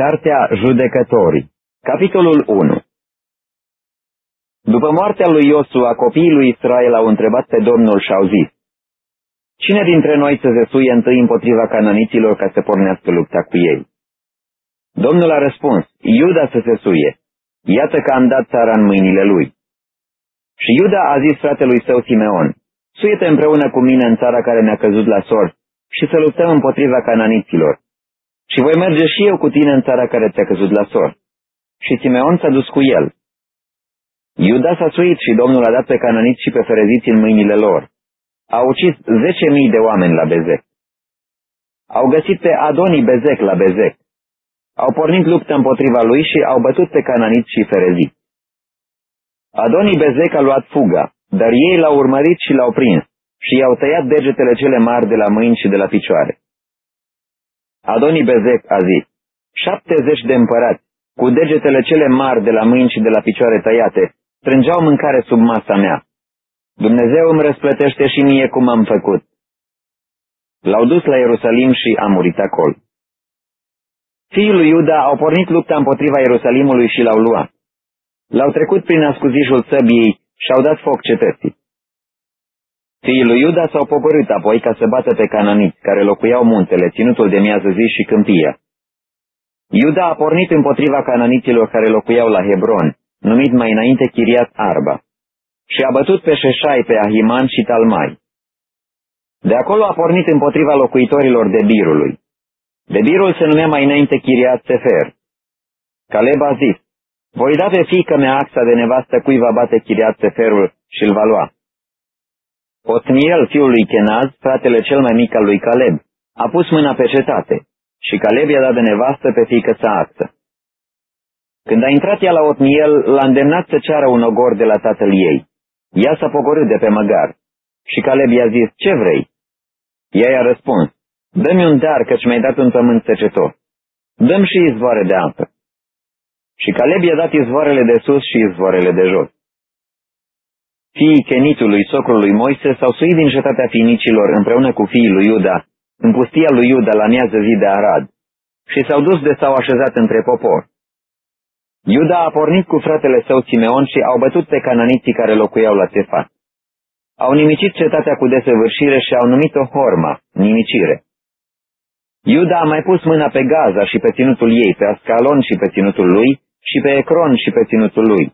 Cartea Judecătorii Capitolul 1 După moartea lui Iosua, copiii lui Israel au întrebat pe Domnul și au zis, Cine dintre noi să se suie întâi împotriva cananiților ca să pornească lupta cu ei? Domnul a răspuns, Iuda să se suie. Iată că am dat țara în mâinile lui. Și Iuda a zis fratelui său Simeon, Suiete împreună cu mine în țara care ne-a căzut la sor și să luptăm împotriva cananiților și voi merge și eu cu tine în țara care ți-a căzut la sor. Și Simeon s-a dus cu el. Iuda s-a suit și Domnul a dat pe cananiți și pe fereziți în mâinile lor. A ucis zece mii de oameni la Bezec. Au găsit pe Adonii Bezec la Bezec. Au pornit luptă împotriva lui și au bătut pe cananiți și fereziți. Adonii Bezec a luat fuga, dar ei l-au urmărit și l-au prins și i-au tăiat degetele cele mari de la mâini și de la picioare. Adonii Bezec a zis, șaptezeci de împărați, cu degetele cele mari de la mâini și de la picioare tăiate, strângeau mâncare sub masa mea. Dumnezeu îmi răsplătește și mie cum am făcut. L-au dus la Ierusalim și a murit acolo. Fiii lui Iuda au pornit lupta împotriva Ierusalimului și l-au luat. L-au trecut prin ascuzișul săbiei și au dat foc cetății. Fiii lui Iuda s-au pogorât apoi ca să bată pe cananiți, care locuiau muntele, ținutul de miază zi și câmpia. Iuda a pornit împotriva cananiților care locuiau la Hebron, numit mai înainte Chiriat Arba, și a bătut pe Șeșai, pe Ahiman și Talmai. De acolo a pornit împotriva locuitorilor de Birului. De Birul se numea mai înainte Chiriat Sefer. Caleb a zis, voi da pe fiică mea axa de nevastă cui va bate Chiriat Seferul și îl va lua. Otniel, fiul lui Kenaz, fratele cel mai mic al lui Caleb, a pus mâna pe cetate și Caleb i-a dat de nevastă pe fiică sa Axa. Când a intrat ea la Otniel, l-a îndemnat să ceară un ogor de la tatăl ei. Ea s-a pogorât de pe măgar și Caleb i-a zis, ce vrei? Ea i-a răspuns, dă-mi un dar căci mi-ai dat un pământ secetor. Dăm și izvoare de apă. Și Caleb i-a dat izvoarele de sus și izvoarele de jos. Fiii Kenitului, socrului Moise, s-au suit din cetatea finicilor împreună cu fiii lui Iuda, în pustia lui Iuda la miază zi de Arad, și s-au dus de s-au așezat între popor. Iuda a pornit cu fratele său Simeon și au bătut pe cananiții care locuiau la Tefat. Au nimicit cetatea cu desăvârșire și au numit-o Horma, nimicire. Iuda a mai pus mâna pe Gaza și pe ținutul ei, pe Ascalon și pe ținutul lui, și pe Ecron și pe ținutul lui.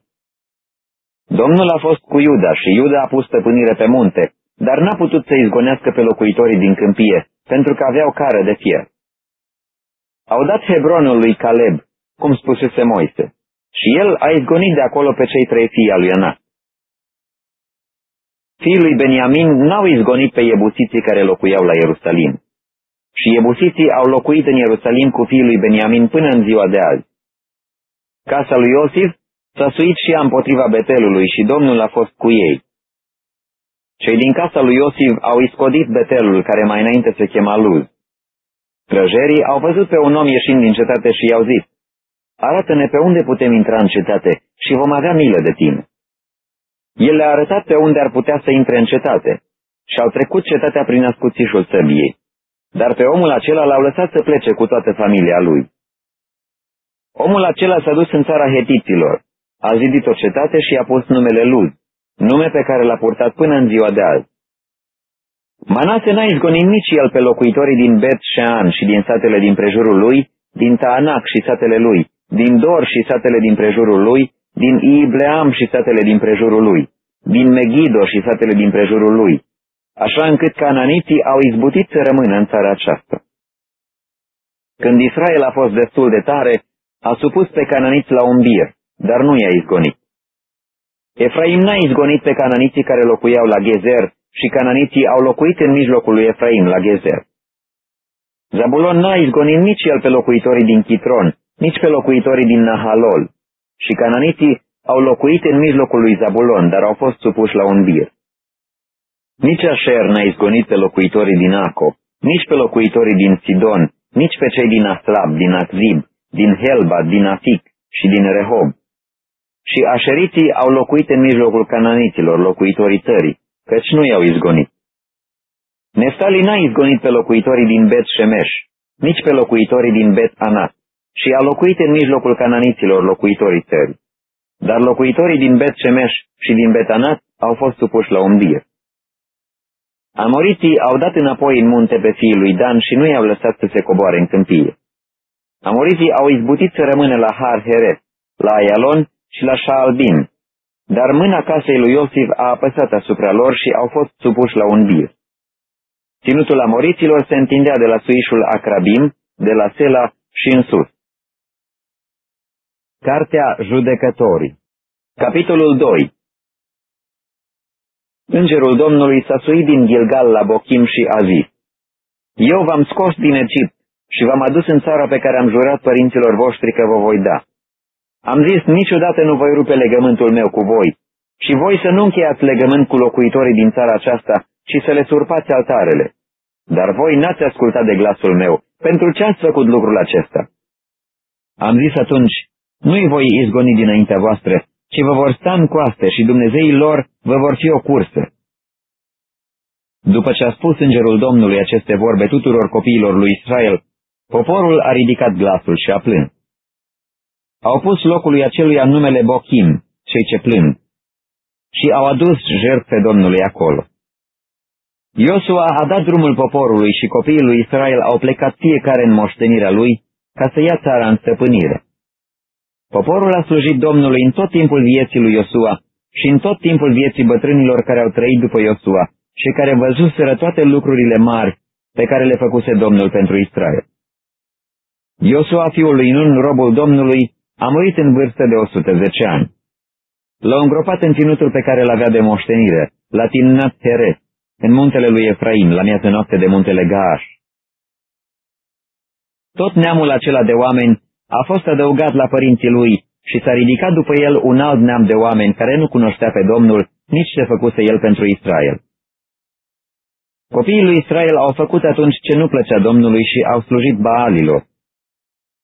Domnul a fost cu Iuda și Iuda a pus stăpânire pe munte, dar n-a putut să izgonească pe locuitorii din câmpie, pentru că aveau cară de fier. Au dat Hebronul lui Caleb, cum spusese Moise, și el a izgonit de acolo pe cei trei fii al lui Anas. Fiii lui Beniamin n-au izgonit pe iebusiții care locuiau la Ierusalim. Și iebusiții au locuit în Ierusalim cu fiii lui Beniamin până în ziua de azi. Casa lui Iosif S-a suit și ea împotriva Betelului și Domnul a fost cu ei. Cei din casa lui Iosif au iscodit Betelul, care mai înainte se chema Luz. Străjerii au văzut pe un om ieșind din cetate și i-au zis, Arată-ne pe unde putem intra în cetate și vom avea milă de tine. El le-a arătat pe unde ar putea să intre în cetate și au trecut cetatea prin ascuțișul săbiei, dar pe omul acela l-au lăsat să plece cu toată familia lui. Omul acela s-a dus în țara hetiților a zidit o cetate și a pus numele Luz, nume pe care l-a purtat până în ziua de azi. Manase n-a izgonit nici el pe locuitorii din Bet Shean și din satele din prejurul lui, din Taanac și satele lui, din Dor și satele din prejurul lui, din Ibleam și satele din prejurul lui, din Megido și satele din prejurul lui, așa încât cananiții au izbutit să rămână în țara aceasta. Când Israel a fost destul de tare, a supus pe cananiți la un bir dar nu i-a izgonit. Efraim n-a izgonit pe cananiții care locuiau la Gezer și cananiții au locuit în mijlocul lui Efraim la Gezer. Zabulon n-a izgonit nici el pe locuitorii din Chitron, nici pe locuitorii din Nahalol, și cananiții au locuit în mijlocul lui Zabulon, dar au fost supuși la un bir. Nici Asher n-a izgonit pe locuitorii din Aco, nici pe locuitorii din Sidon, nici pe cei din Aslab, din Akzib, din Helba, din Afik și din Rehob. Și așeriții au locuit în mijlocul cananiților, locuitorii țării, căci nu i-au izgonit. Neftali n-a izgonit pe locuitorii din Bet Shemesh, nici pe locuitorii din Bet Anat, și a locuit în mijlocul cananiților locuitorii țării. Dar locuitorii din Bet Shemesh și din Betanat au fost supuși la umbie. Amoriții au dat înapoi în munte pe fiul lui Dan și nu i-au lăsat să se coboare în câmpie. Amoriții au izbutit să rămână la Har Heret, la Ayalon și la Shaalbim, dar mâna casei lui Iosif a apăsat asupra lor și au fost supuși la un bir. Ținutul amoriților se întindea de la suișul Acrabim, de la Sela și în sus. Cartea Judecătorii Capitolul 2 Îngerul Domnului s-a suit din Gilgal la Bochim și a zis, Eu v-am scos din Egipt și v-am adus în țara pe care am jurat părinților voștri că vă voi da. Am zis, niciodată nu voi rupe legământul meu cu voi și voi să nu încheiați legământ cu locuitorii din țara aceasta, ci să le surpați altarele. Dar voi n-ați ascultat de glasul meu. Pentru ce ați făcut lucrul acesta? Am zis atunci, nu-i voi izgoni dinaintea voastră, ci vă vor sta în coaste și Dumnezeii lor vă vor fi o cursă. După ce a spus îngerul Domnului aceste vorbe tuturor copiilor lui Israel, poporul a ridicat glasul și a plâns. Au pus locului aceluia numele Bochim, cei ce plâng, și au adus jertfe Domnului acolo. Iosua a dat drumul poporului și copiii lui Israel au plecat fiecare în moștenirea lui ca să ia țara în stăpânire. Poporul a slujit Domnului în tot timpul vieții lui Iosua și în tot timpul vieții bătrânilor care au trăit după Iosua și care văzuseră toate lucrurile mari pe care le făcuse Domnul pentru Israel. Iosua, fiul lui Nun, robul Domnului, a murit în vârstă de 110 ani. L-au îngropat în ținutul pe care l-avea de moștenire, la Timnat Teres, în muntele lui Efraim, la miază noapte de muntele Gaaș. Tot neamul acela de oameni a fost adăugat la părinții lui și s-a ridicat după el un alt neam de oameni care nu cunoștea pe Domnul, nici ce făcuse el pentru Israel. Copiii lui Israel au făcut atunci ce nu plăcea Domnului și au slujit Baalilor.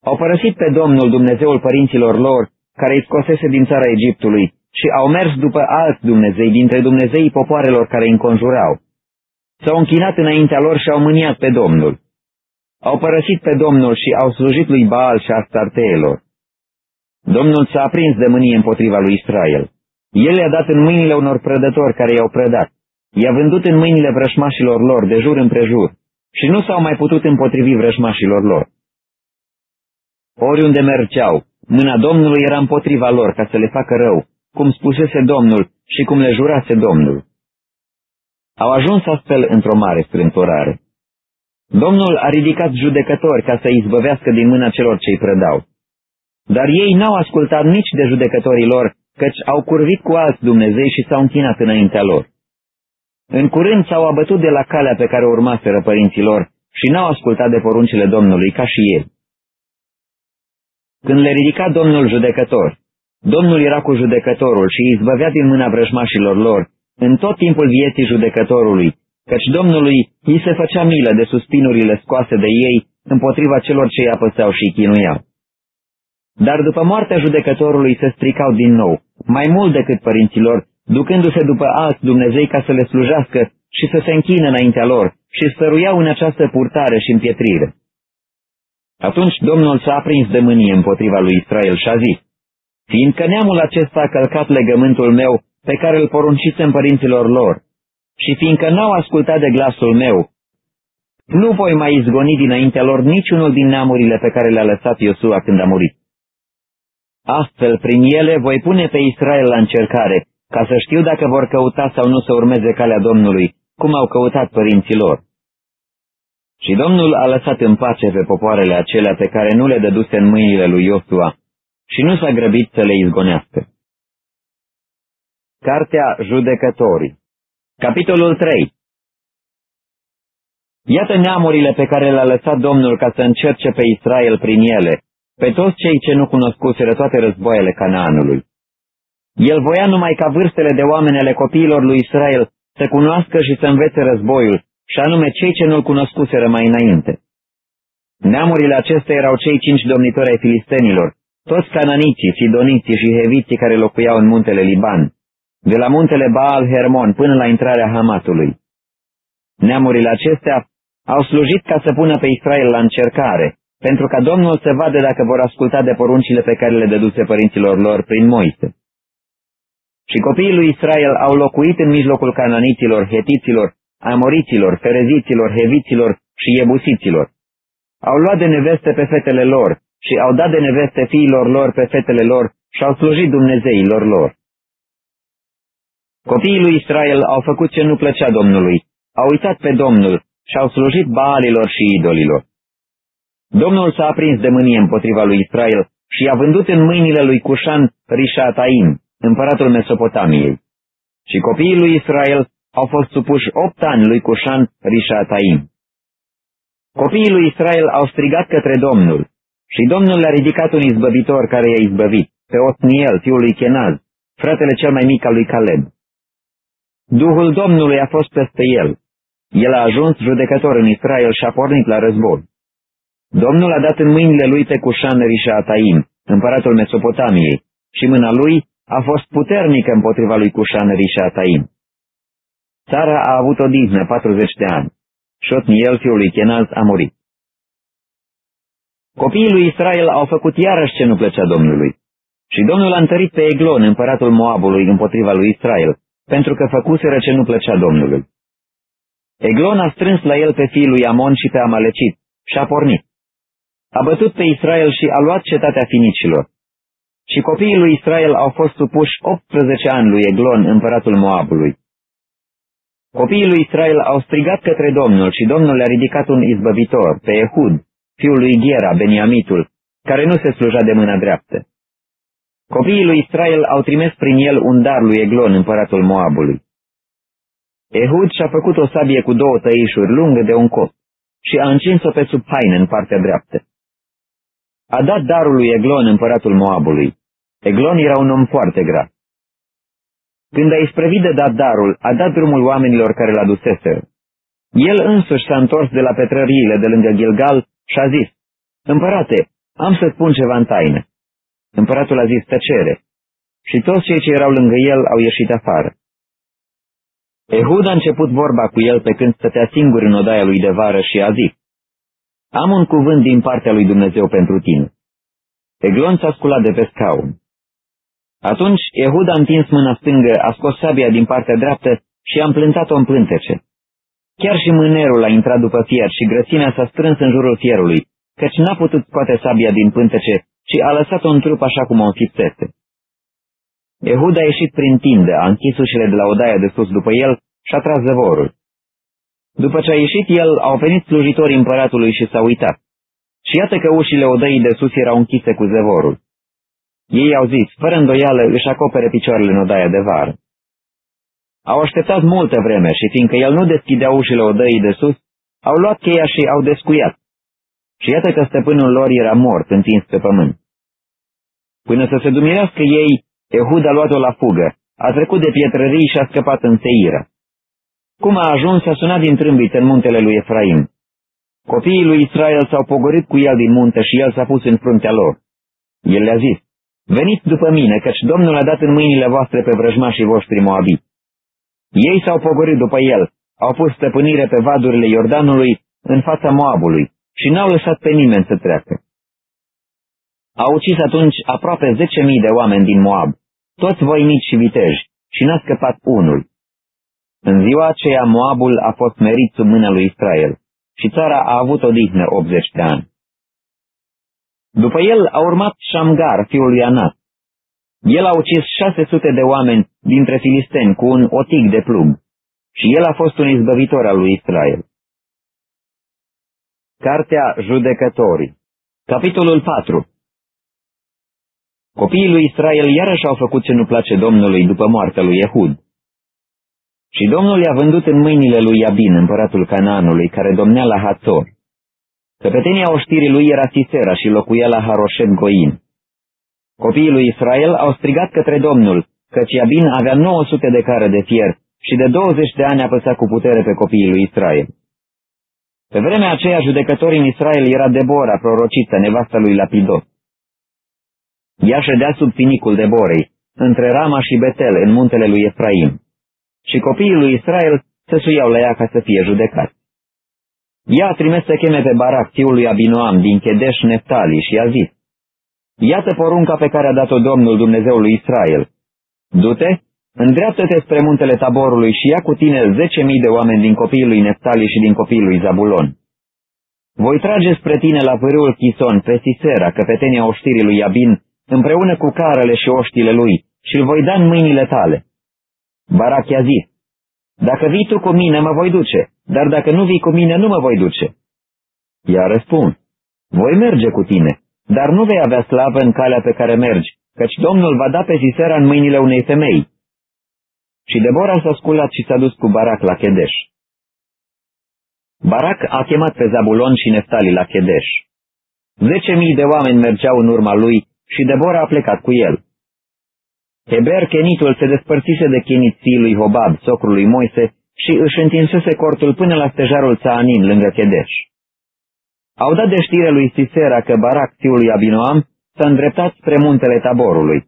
Au părăsit pe Domnul Dumnezeul părinților lor, care îi scosese din țara Egiptului, și au mers după alți Dumnezei dintre Dumnezeii popoarelor care îi înconjurau. S-au închinat înaintea lor și au mâniat pe Domnul. Au părăsit pe Domnul și au slujit lui Baal și Astarteelor. Domnul s-a aprins de mânie împotriva lui Israel. El i-a dat în mâinile unor prădători care i-au prădat. I-a vândut în mâinile vrășmașilor lor de jur împrejur și nu s-au mai putut împotrivi vrășmașilor lor. Oriunde mergeau, mâna Domnului era împotriva lor ca să le facă rău, cum spusese Domnul și cum le jurase Domnul. Au ajuns astfel într-o mare strântorare. Domnul a ridicat judecători ca să izbăvească din mâna celor ce-i prădau. Dar ei n-au ascultat nici de judecătorii lor, căci au curvit cu alți Dumnezei și s-au închinat înaintea lor. În curând s-au abătut de la calea pe care urmaseră părinții lor și n-au ascultat de poruncile Domnului ca și ei. Când le ridica Domnul judecător, Domnul era cu judecătorul și îi izbăvea din mâna vrăjmașilor lor, în tot timpul vieții judecătorului, căci Domnului îi se făcea milă de suspinurile scoase de ei împotriva celor ce îi apăseau și îi chinuiau. Dar după moartea judecătorului se stricau din nou, mai mult decât părinților, ducându-se după alți Dumnezei ca să le slujească și să se închină înaintea lor și stăruiau în această purtare și împietrire. Atunci Domnul s-a aprins de mânie împotriva lui Israel și a zis, fiindcă neamul acesta a călcat legământul meu pe care îl poruncisem părinților lor, și fiindcă n-au ascultat de glasul meu, nu voi mai izgoni dinaintea lor niciunul din neamurile pe care le-a lăsat Iosua când a murit. Astfel, prin ele, voi pune pe Israel la încercare, ca să știu dacă vor căuta sau nu să urmeze calea Domnului, cum au căutat părinții lor. Și Domnul a lăsat în pace pe popoarele acelea pe care nu le dăduse în mâinile lui Iosua și nu s-a grăbit să le izgonească. Cartea Judecătorii Capitolul 3 Iată neamurile pe care le-a lăsat Domnul ca să încerce pe Israel prin ele, pe toți cei ce nu cunoscuseră toate războaiele Canaanului. El voia numai ca vârstele de oameni ale copiilor lui Israel să cunoască și să învețe războiul, și anume cei ce nu-l cunoscuseră mai înainte. Neamurile acestea erau cei cinci domnitori ai filistenilor, toți cananiții, sidoniții și heviții care locuiau în muntele Liban, de la muntele Baal Hermon până la intrarea Hamatului. Neamurile acestea au slujit ca să pună pe Israel la încercare, pentru ca Domnul să vadă dacă vor asculta de poruncile pe care le dăduse părinților lor prin Moise. Și copiii lui Israel au locuit în mijlocul cananiților, hetiților, amoriților, fereziților, heviților și iebusiților. Au luat de neveste pe fetele lor și au dat de neveste fiilor lor pe fetele lor și au slujit Dumnezeilor lor. Copiii lui Israel au făcut ce nu plăcea Domnului, au uitat pe Domnul și au slujit baalilor și idolilor. Domnul s-a aprins de mânie împotriva lui Israel și i-a vândut în mâinile lui Cușan Rishataim, împăratul Mesopotamiei. Și copiii lui Israel au fost supuși opt ani lui Cușan Rishataim. Copiii lui Israel au strigat către Domnul și Domnul le-a ridicat un izbăvitor care i-a izbăvit, pe Otniel, fiul lui Kenaz, fratele cel mai mic al lui Caleb. Duhul Domnului a fost peste el. El a ajuns judecător în Israel și a pornit la război. Domnul a dat în mâinile lui pe Cușan Ataim, împăratul Mesopotamiei, și mâna lui a fost puternică împotriva lui Cușan Ataim. Țara a avut o diznă 40 de ani. Șotniel, fiul lui Chenaz, a murit. Copiii lui Israel au făcut iarăși ce nu plăcea Domnului. Și Domnul a întărit pe Eglon, împăratul Moabului, împotriva lui Israel, pentru că făcuseră ce nu plăcea Domnului. Eglon a strâns la el pe fiul lui Amon și pe Amalecit și a pornit. A bătut pe Israel și a luat cetatea finicilor. Și copiii lui Israel au fost supuși 18 ani lui Eglon, împăratul Moabului. Copiii lui Israel au strigat către Domnul și Domnul le-a ridicat un izbăvitor, pe Ehud, fiul lui Ghera, Beniamitul, care nu se sluja de mâna dreaptă. Copiii lui Israel au trimis prin el un dar lui Eglon, împăratul Moabului. Ehud și-a făcut o sabie cu două tăișuri lungă de un cop și a încins-o pe sub haine în partea dreaptă. A dat darul lui Eglon, împăratul Moabului. Eglon era un om foarte grav. Când a isprăvit de dat darul, a dat drumul oamenilor care l-a dusese. El însuși s-a întors de la petrăriile de lângă Gilgal și a zis, Împărate, am să spun ceva în taină. Împăratul a zis, tăcere. Și toți cei ce erau lângă el au ieșit afară. Ehud a început vorba cu el pe când stătea singur în odaia lui de vară și a zis, Am un cuvânt din partea lui Dumnezeu pentru tine. Eglon s-a sculat de pe scaun. Atunci Ehud a întins mâna stângă, a scos sabia din partea dreaptă și a împlântat-o în plântece. Chiar și mânerul a intrat după fier și grăsimea s-a strâns în jurul fierului, căci n-a putut scoate sabia din pântece, ci a lăsat-o în trup așa cum o înfipsese. Ehud a ieșit prin tindă, a închis ușile de la odaia de sus după el și a tras zăvorul. După ce a ieșit el, au venit slujitorii împăratului și s-au uitat. Și iată că ușile odăii de sus erau închise cu zăvorul. Ei au zis, fără îndoială, își acopere picioarele în odaia de vară. Au așteptat multă vreme și fiindcă el nu deschidea ușile odăii de sus, au luat cheia și au descuiat. Și iată că stăpânul lor era mort, întins pe pământ. Până să se dumirească ei, Ehud a luat-o la fugă, a trecut de pietrării și a scăpat în Seiră. Cum a ajuns, a sunat din trâmbiță în muntele lui Efraim. Copiii lui Israel s-au pogorât cu el din munte și el s-a pus în fruntea lor. El le-a zis, Veniți după mine, căci Domnul a dat în mâinile voastre pe vrăjmașii voștri moabit. Ei s-au pogorât după el, au pus stăpânire pe vadurile Iordanului în fața Moabului și n-au lăsat pe nimeni să treacă. Au ucis atunci aproape zece mii de oameni din Moab, toți voinici și viteji, și n-a scăpat unul. În ziua aceea Moabul a fost merit sub mâna lui Israel și țara a avut o dihnă 80 de ani. După el a urmat Shamgar, fiul lui Anat. El a ucis 600 de oameni dintre filisteni cu un otic de plug și el a fost un izbăvitor al lui Israel. Cartea Judecătorii Capitolul 4 Copiii lui Israel iarăși au făcut ce nu place Domnului după moartea lui Ehud. Și Domnul i-a vândut în mâinile lui Iabin, împăratul Canaanului, care domnea la Hațor. Căpetenia oștirii lui era Sisera și locuia la Haroshet Goin. Copiii lui Israel au strigat către Domnul, căci Iabin avea 900 de care de fier și de 20 de ani apăsa cu putere pe copiii lui Israel. Pe vremea aceea, judecătorii în Israel era Debora, prorociță, nevasta lui Lapidot. Ea ședea sub finicul Deborei, între Rama și Betel, în muntele lui Efraim. Și copiii lui Israel se suiau la ea ca să fie judecați. Ea a trimis să cheme pe Barac, fiul lui Abinoam, din Chedeș Neftali și a zis, Iată porunca pe care a dat-o Domnul Dumnezeul lui Israel. Du-te, îndreaptă-te spre muntele taborului și ia cu tine zece mii de oameni din copiii lui Neftali și din copiii lui Zabulon. Voi trage spre tine la vârâul Chison pe Sisera, căpetenia oștirii lui Abin, împreună cu carele și oștile lui, și îl voi da în mâinile tale. Barac i-a zis, Dacă vii tu cu mine, mă voi duce, dar dacă nu vii cu mine, nu mă voi duce. I-a răspuns, Voi merge cu tine, dar nu vei avea slavă în calea pe care mergi, căci Domnul va da pe Sisera în mâinile unei femei. Și Debora s-a sculat și s-a dus cu Barac la Chedeș. Barac a chemat pe Zabulon și Neftali la Chedeș. Zece mii de oameni mergeau în urma lui și Debora a plecat cu el. Heber Chenitul se despărțise de Chenit lui Hobab, socrul lui Moise, și își întinsese cortul până la stejarul Țaanin, lângă Chedeș. Au dat de știre lui Sisera că Barac, fiul lui Abinoam, s-a îndreptat spre muntele taborului.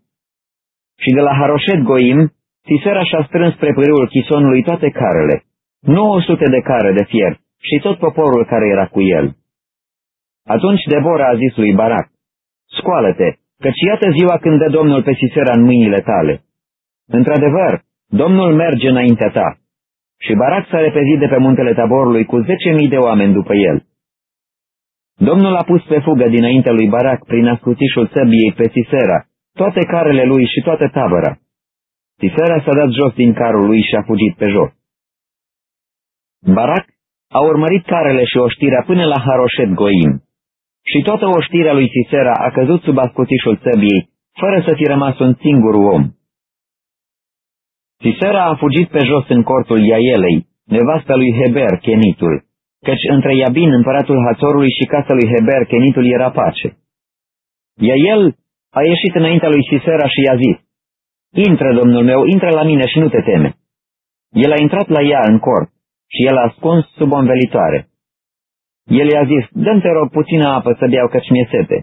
Și de la Haroshet Goim, Sisera și-a strâns spre pârâul chisonului toate carele, 900 de care de fier și tot poporul care era cu el. Atunci Debora a zis lui Barac, Scoală-te, căci iată ziua când dă Domnul pe Sisera în mâinile tale. Într-adevăr, Domnul merge înaintea ta. Și Barac s-a repezit de pe muntele taborului cu zece mii de oameni după el. Domnul a pus pe fugă dinaintea lui Barac prin ascuțișul săbiei pe Sisera, toate carele lui și toată tabăra. Sisera s-a dat jos din carul lui și a fugit pe jos. Barac a urmărit carele și oștirea până la Haroshet Goim. Și toată oștirea lui Sisera a căzut sub ascutișul țăbiei, fără să fi rămas un singur om. Sisera a fugit pe jos în cortul Iaelei, nevasta lui Heber, Chenitul, căci între Iabin, împăratul Hațorului și casa lui Heber, Chenitul era pace. Iael a ieșit înaintea lui Sisera și i-a zis, Intră, domnul meu, intră la mine și nu te teme. El a intrat la ea în cort și el a ascuns sub o învelitoare. El i-a zis, dă-mi te rog puțină apă să beau căci mi-e sete.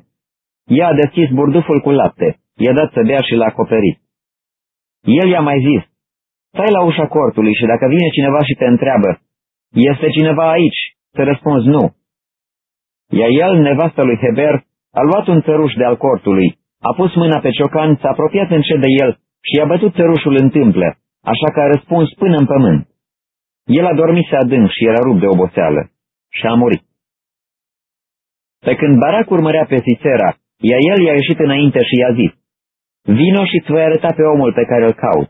Ea a deschis burduful cu lapte, i-a dat să bea și l-a acoperit. El i-a mai zis, stai la ușa cortului și dacă vine cineva și te întreabă, este cineva aici? Să răspunzi nu. Iar el, nevasta lui Heber, a luat un țăruș de al cortului, a pus mâna pe ciocan, s-a apropiat încet de el și i-a bătut țărușul în tâmplă, așa că a răspuns până în pământ. El a dormit adânc și era rupt de oboseală și a murit. Pe când Barac urmărea pe Sisera, ea el i-a ieșit înainte și i-a zis, Vino și îți voi arăta pe omul pe care îl caut.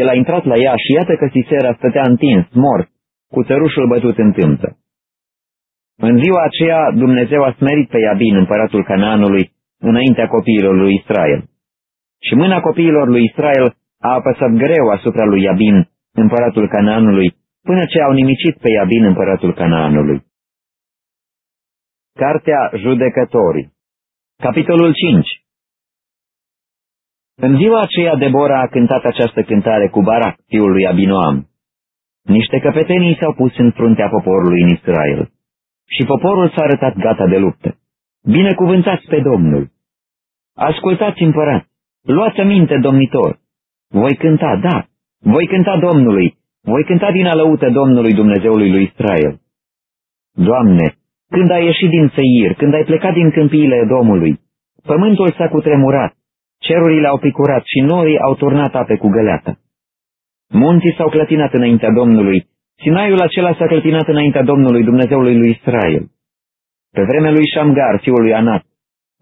El a intrat la ea și iată că Sisera stătea întins, mort, cu țărușul bătut în tâmplă. În ziua aceea Dumnezeu a smerit pe Iabin, împăratul Canaanului, înaintea copiilor lui Israel. Și mâna copiilor lui Israel a apăsat greu asupra lui Iabin, împăratul Canaanului, până ce au nimicit pe Iabin, împăratul Canaanului. Cartea Judecătorii Capitolul 5 În ziua aceea Debora a cântat această cântare cu Barac, fiul lui Abinoam. Niște căpetenii s-au pus în fruntea poporului în Israel și poporul s-a arătat gata de luptă. Binecuvântați pe Domnul! Ascultați împărat! Luați aminte, domnitor! Voi cânta, da, voi cânta Domnului, voi cânta din alăută Domnului Dumnezeului lui Israel. Doamne, când ai ieșit din Seir, când ai plecat din câmpiile Domnului, pământul s-a cutremurat, cerurile au picurat și norii au turnat ape cu găleata. Munții s-au clătinat înaintea Domnului, Sinaiul acela s-a clătinat înaintea Domnului Dumnezeului lui Israel. Pe vremea lui Shamgar, fiul lui Anat,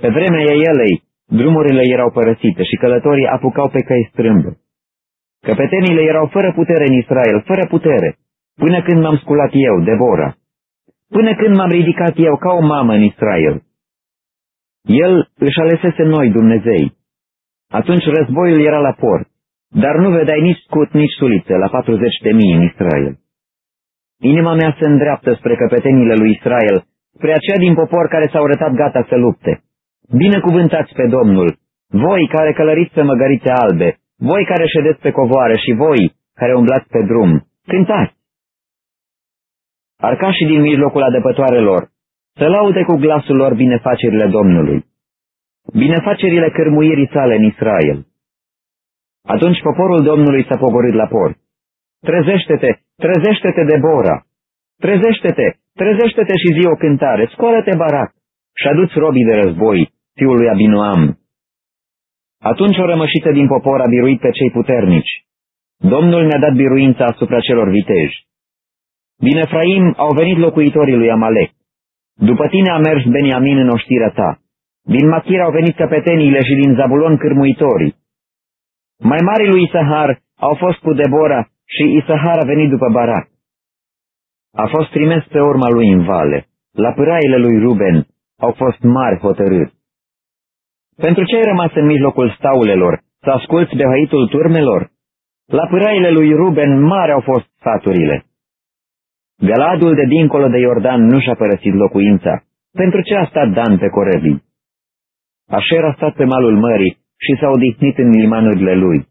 pe vremea Eielei, drumurile erau părăsite și călătorii apucau pe căi strâmbă. Căpetenile erau fără putere în Israel, fără putere, până când m-am sculat eu, Debora, până când m-am ridicat eu ca o mamă în Israel. El își alesese noi Dumnezei. Atunci războiul era la port, dar nu vedeai nici scut, nici sulițe la 40 de mii în Israel. Inima mea se îndreaptă spre căpetenile lui Israel, spre aceia din popor care s-au rătat gata să lupte. Binecuvântați pe Domnul, voi care călăriți pe măgărițe albe, voi care ședeți pe covoare și voi care umblați pe drum, cântați! Arcașii din mijlocul adăpătoarelor, să laude cu glasul lor binefacerile Domnului, binefacerile cărmuirii sale în Israel. Atunci poporul Domnului s-a pogorât la port. Trezește-te, trezește-te, Debora! trezește-te, trezește-te și zi o cântare, scoală-te barac și aduți robii de război, fiul lui Abinuam. Atunci o rămășită din popor a biruit pe cei puternici. Domnul ne-a dat biruința asupra celor viteji. Din Efraim au venit locuitorii lui Amalek. După tine a mers Beniamin în oștirea ta. Din Machir au venit căpeteniile și din Zabulon cârmuitorii. Mai mari lui Isahar au fost cu Debora și Isahar a venit după Barak. A fost trimis pe urma lui în vale. La pâraile lui Ruben au fost mari hotărâri. Pentru ce ai rămas în mijlocul staulelor, să asculți de hăitul turmelor? La pâraile lui Ruben mari au fost saturile. Galadul de dincolo de Iordan nu și-a părăsit locuința. Pentru ce a stat Dan pe corăbii? Așer a stat pe malul mării și s-a odihnit în limanurile lui.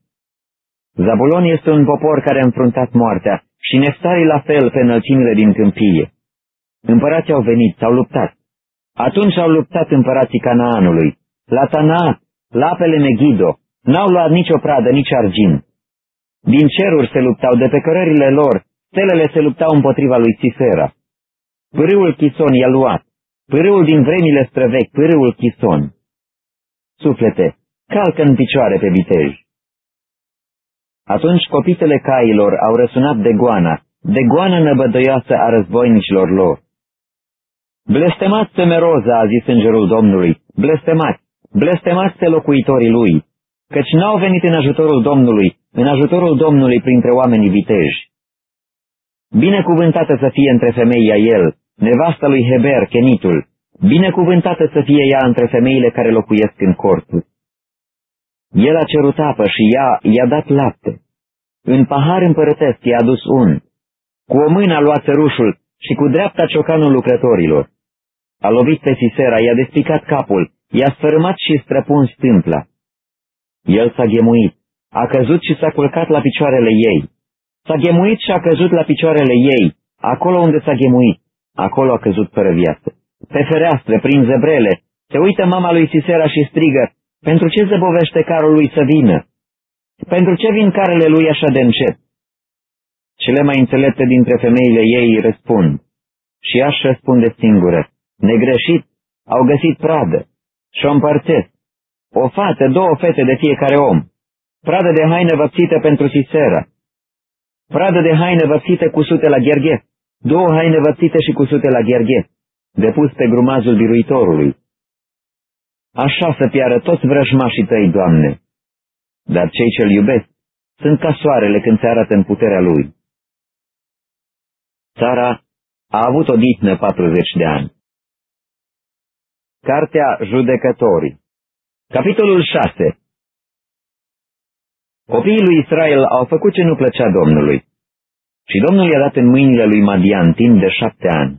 Zabulon este un popor care a înfruntat moartea și Neftali la fel pe înălțimile din câmpie. Împărații au venit, s-au luptat. Atunci au luptat împărații Canaanului. La Tana, la apele Megido, n-au luat nicio pradă, nici argint. Din ceruri se luptau, de pe cărările lor, stelele se luptau împotriva lui Sisera. Pârâul Chison i-a luat, pârâul din vremile străvechi, pârâul Chison. Suflete, calcă în picioare pe vitej. Atunci copitele cailor au răsunat de goana, de goană năbădăioasă a războinicilor lor. Blestemați pe Meroza, a zis îngerul Domnului, blestemați, blestemați pe locuitorii lui, căci n-au venit în ajutorul Domnului, în ajutorul Domnului printre oamenii viteji. Binecuvântată să fie între femei a el, nevasta lui Heber, Kenitul, binecuvântată să fie ea între femeile care locuiesc în corturi. El a cerut apă și ea i-a dat lapte. În pahar împărătesc i-a adus un. Cu o mână a luat țărușul și cu dreapta ciocanul lucrătorilor. A lovit pe Sisera, i-a despicat capul, i-a sfărâmat și străpuns tâmpla. El s-a ghemuit, a căzut și s-a culcat la picioarele ei. S-a ghemuit și a căzut la picioarele ei, acolo unde s-a ghemuit, acolo a căzut fără viață. Pe fereastră, prin zebrele, se uită mama lui Sisera și strigă, pentru ce zăbovește carul lui să vină? Pentru ce vin carele lui așa de încet? Cele mai înțelepte dintre femeile ei răspund. Și ea își răspunde singură. Negreșit, au găsit pradă și o împărțesc. O fată, două fete de fiecare om. Pradă de haină văpsită pentru Sisera. Pradă de haină văpsită cu sute la gherghet. Două haine văpsite și cu sute la gherghet. Depus pe grumazul biruitorului. Așa să piară toți vrăjmașii tăi, Doamne. Dar cei ce-L iubesc sunt ca soarele când se arată în puterea Lui. Țara a avut o dihnă 40 de ani. Cartea Judecătorii Capitolul 6 Copiii lui Israel au făcut ce nu plăcea Domnului. Și Domnul i-a dat în mâinile lui Madian timp de șapte ani.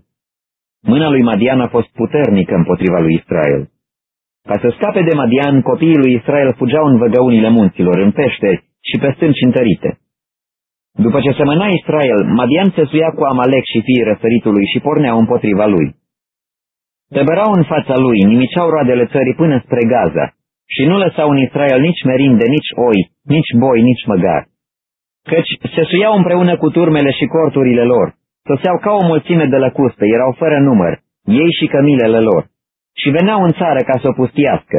Mâna lui Madian a fost puternică împotriva lui Israel. Ca să scape de Madian, copiii lui Israel fugeau în văgăunile munților, în pește și pe stânci întărite. După ce semăna Israel, Madian se suia cu Amalek și fiii răsăritului și porneau împotriva lui. Tăbărau în fața lui, nimiceau roadele țării până spre Gaza și nu lăsau în Israel nici merinde, nici oi, nici boi, nici măgar. Căci se suiau împreună cu turmele și corturile lor, soseau ca o mulțime de lăcustă, erau fără număr, ei și cămilele lor, și veneau în țară ca să o pustiască.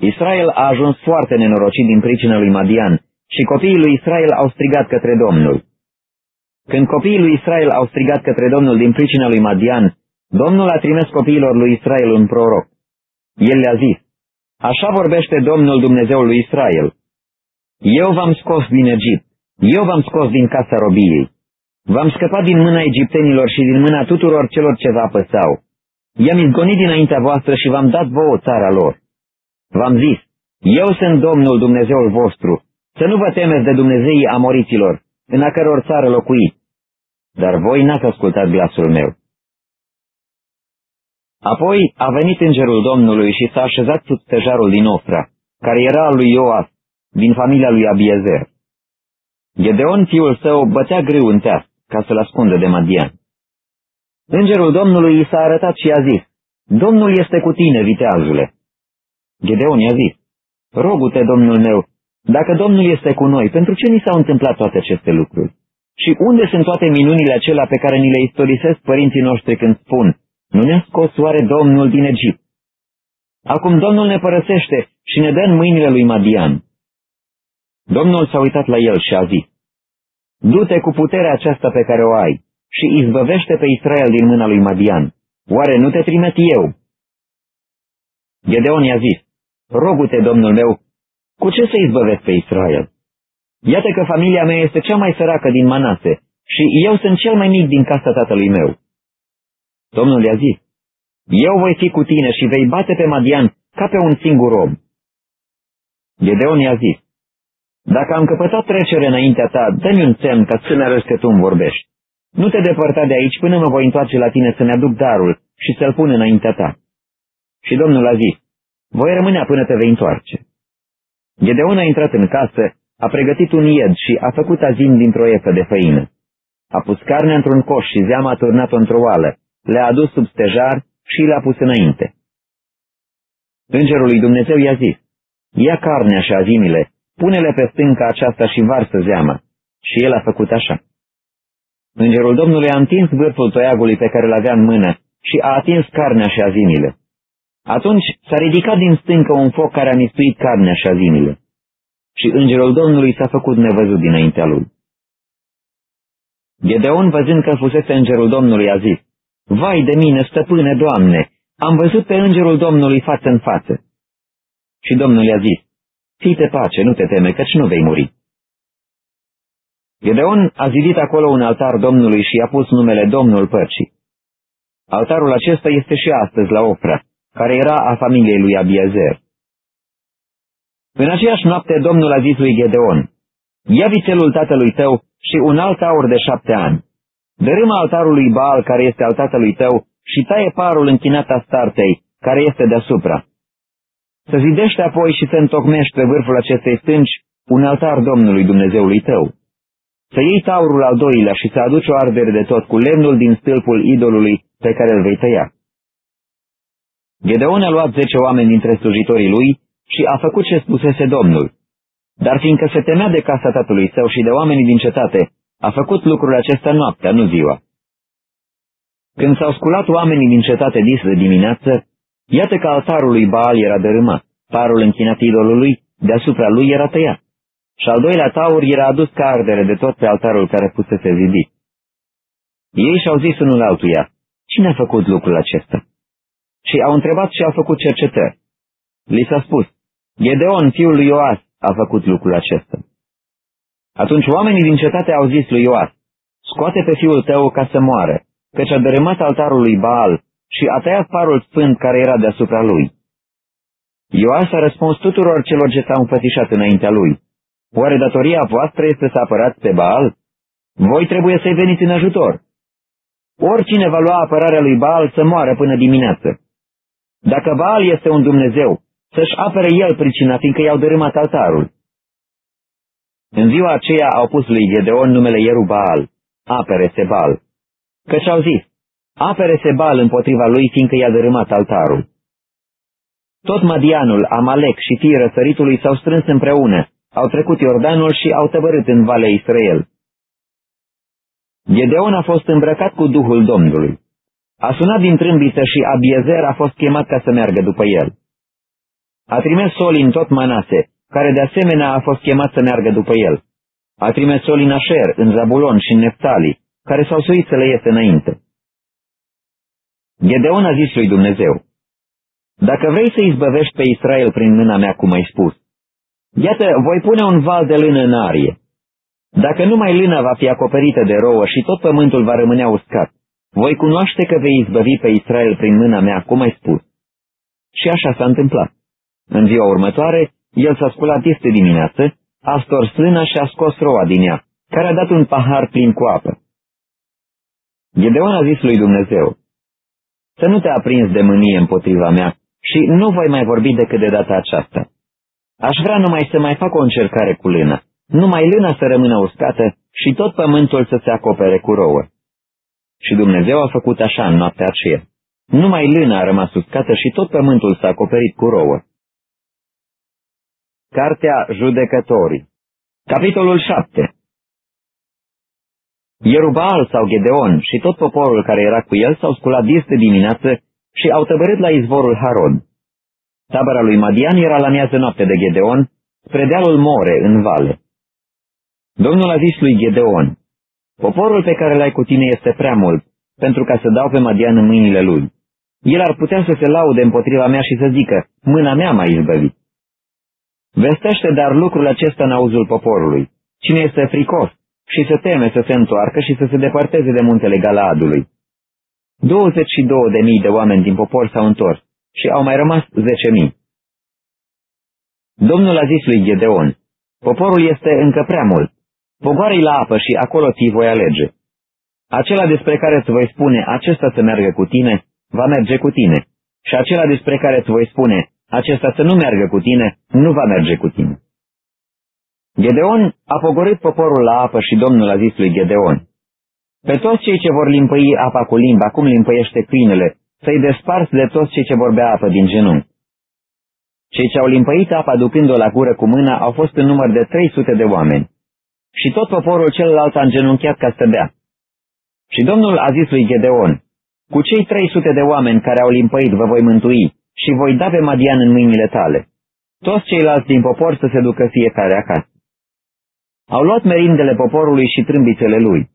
Israel a ajuns foarte nenorocit din pricina lui Madian și copiii lui Israel au strigat către Domnul. Când copiii lui Israel au strigat către Domnul din pricina lui Madian, Domnul a trimis copiilor lui Israel un proroc. El le-a zis, Așa vorbește Domnul Dumnezeul lui Israel. Eu v-am scos din Egipt, eu v-am scos din casa robiei. V-am scăpat din mâna egiptenilor și din mâna tuturor celor ce vă apăsau. I-am izgonit dinaintea voastră și v-am dat vouă țara lor. V-am zis, eu sunt Domnul Dumnezeul vostru, să nu vă temeți de Dumnezeii amoriților, în a căror țară locuiți. Dar voi n-ați ascultat glasul meu. Apoi a venit îngerul Domnului și s-a așezat sub stejarul din Ofra, care era al lui Ioas, din familia lui Abiezer. Gedeon, fiul său, bătea greu în teas, ca să-l ascundă de Madian. Îngerul Domnului i s-a arătat și a zis, Domnul este cu tine, viteazule. Gedeon i-a zis, rogu-te, Domnul meu, dacă Domnul este cu noi, pentru ce ni s-au întâmplat toate aceste lucruri? Și unde sunt toate minunile acelea pe care ni le istorisesc părinții noștri când spun, nu ne-a scos oare Domnul din Egipt? Acum Domnul ne părăsește și ne dă în mâinile lui Madian. Domnul s-a uitat la el și a zis, Du-te cu puterea aceasta pe care o ai și izbăvește pe Israel din mâna lui Madian. Oare nu te trimet eu? Gedeon i-a zis, Rogu-te, domnul meu, cu ce să izbăvesc pe Israel? Iată că familia mea este cea mai săracă din Manase și eu sunt cel mai mic din casa tatălui meu. Domnul i-a zis, eu voi fi cu tine și vei bate pe Madian ca pe un singur om. Gedeon i-a zis, dacă am căpătat trecere înaintea ta, dă-mi un semn ca să ne arăți că tu îmi vorbești. Nu te depărta de aici până mă voi întoarce la tine să-mi aduc darul și să-l pun înaintea ta. Și Domnul a zis, voi rămânea până te vei întoarce. Gedeon a intrat în casă, a pregătit un ied și a făcut azim dintr-o efă de făină. A pus carne într-un coș și zeama a turnat-o într-o oală, le-a adus sub stejar și l-a pus înainte. Îngerul lui Dumnezeu i-a zis, ia carnea și azimile, pune-le pe stânca aceasta și varsă zeama. Și el a făcut așa. Îngerul Domnului a întins vârful toiagului pe care l-avea în mână și a atins carnea și azimile. Atunci s-a ridicat din stâncă un foc care a mistuit carnea și azimile. Și îngerul Domnului s-a făcut nevăzut dinaintea lui. Gedeon, văzând că fusese îngerul Domnului, a zis, Vai de mine, stăpâne, Doamne, am văzut pe îngerul Domnului față în față. Și Domnul i-a zis, Fii te pace, nu te teme, căci nu vei muri. Gedeon a zidit acolo un altar Domnului și i-a pus numele Domnul Părcii. Altarul acesta este și astăzi la Opra, care era a familiei lui Abiezer. În aceeași noapte Domnul a zis lui Gedeon, Ia vițelul tatălui tău și un alt aur de șapte ani. Dărâmă altarului Baal care este al tatălui tău și taie parul închinat a startei care este deasupra. Să zidește apoi și să întocmești pe vârful acestei stânci un altar Domnului Dumnezeului tău. Să iei taurul al doilea și să aduci o ardere de tot cu lemnul din stâlpul idolului pe care îl vei tăia. Gedeon a luat zece oameni dintre slujitorii lui și a făcut ce spusese Domnul. Dar fiindcă se temea de casa tatălui său și de oamenii din cetate, a făcut lucrul acesta noaptea, nu ziua. Când s-au sculat oamenii din cetate dis de dimineață, iată că altarul lui Baal era dărâmat, parul închinat idolului, deasupra lui era tăiat. Și al doilea taur era adus ca ardere de tot pe altarul care fusese zidit. Ei și-au zis unul altuia, cine a făcut lucrul acesta? Și au întrebat și au făcut cercetări. Li s-a spus, Gedeon, fiul lui Ioas, a făcut lucrul acesta. Atunci oamenii din cetate au zis lui Ioas, scoate pe fiul tău ca să moară, căci a dărâmat altarul lui Baal și a tăiat parul sfânt care era deasupra lui. Ioas a răspuns tuturor celor ce s-au înfățișat înaintea lui. Oare datoria voastră este să apărați pe Baal? Voi trebuie să-i veniți în ajutor. Oricine va lua apărarea lui Baal să moară până dimineață. Dacă Baal este un Dumnezeu, să-și apere el pricina, fiindcă i-au dărâmat altarul. În ziua aceea au pus lui Gedeon numele Ierubal, apere Sebal, căci au zis, apere Sebal împotriva lui, fiindcă i-a dărâmat altarul. Tot Madianul, Amalek și fiii răsăritului s-au strâns împreună, au trecut Iordanul și au tăbărât în Valea Israel. Gedeon a fost îmbrăcat cu Duhul Domnului. A sunat din trâmbiță și Abiezer a fost chemat ca să meargă după el. A trimis soli în tot Manase, care de asemenea a fost chemat să meargă după el. A trimis soli în Asher, în Zabulon și în Neftali, care s-au suit să le iese înainte. Gedeon a zis lui Dumnezeu, Dacă vrei să izbăvești pe Israel prin mâna mea, cum ai spus, iată, voi pune un val de lână în arie. Dacă numai lâna va fi acoperită de rouă și tot pământul va rămânea uscat, voi cunoaște că vei izbăvi pe Israel prin mâna mea, cum ai spus. Și așa s-a întâmplat. În ziua următoare, el s-a sculat este dimineață, a stors lâna și a scos roa din ea, care a dat un pahar plin cu apă. Gedeon a zis lui Dumnezeu, să nu te aprinzi de mânie împotriva mea și nu voi mai vorbi decât de data aceasta. Aș vrea numai să mai fac o încercare cu lâna, numai lâna să rămână uscată și tot pământul să se acopere cu rouă. Și Dumnezeu a făcut așa în noaptea aceea. Numai lâna a rămas uscată și tot pământul s-a acoperit cu rouă. Cartea Judecătorii Capitolul 7 Ierubal sau Gedeon și tot poporul care era cu el s-au sculat dis de dimineață și au tăbărât la izvorul Harod. Tabăra lui Madian era la miază noapte de Gedeon, spre dealul More, în vale. Domnul a zis lui Gedeon, Poporul pe care l-ai cu tine este prea mult, pentru ca să dau pe Madian în mâinile lui. El ar putea să se laude împotriva mea și să zică, mâna mea m-a izbăvit. Vestește dar lucrul acesta în auzul poporului. Cine este fricos și se teme să se întoarcă și să se depărteze de muntele Galaadului. 22 de mii de oameni din popor s-au întors și au mai rămas 10 mii. Domnul a zis lui Gedeon, poporul este încă prea mult. Pogoară-i la apă și acolo ți voi alege. Acela despre care îți voi spune, acesta să meargă cu tine, va merge cu tine. Și acela despre care îți voi spune, acesta să nu meargă cu tine, nu va merge cu tine. Gedeon a pogorât poporul la apă și Domnul a zis lui Gedeon, Pe toți cei ce vor limpăi apa cu limba, cum limpăiește câinele, să-i desparți de toți cei ce vor bea apă din genunchi. Cei ce au limpăit apa ducând-o la gură cu mâna au fost în număr de 300 de oameni. Și tot poporul celălalt a îngenunchiat ca să bea. Și Domnul a zis lui Gedeon, cu cei 300 de oameni care au limpăit vă voi mântui și voi da pe Madian în mâinile tale. Toți ceilalți din popor să se ducă fiecare acasă. Au luat merindele poporului și trâmbițele lui.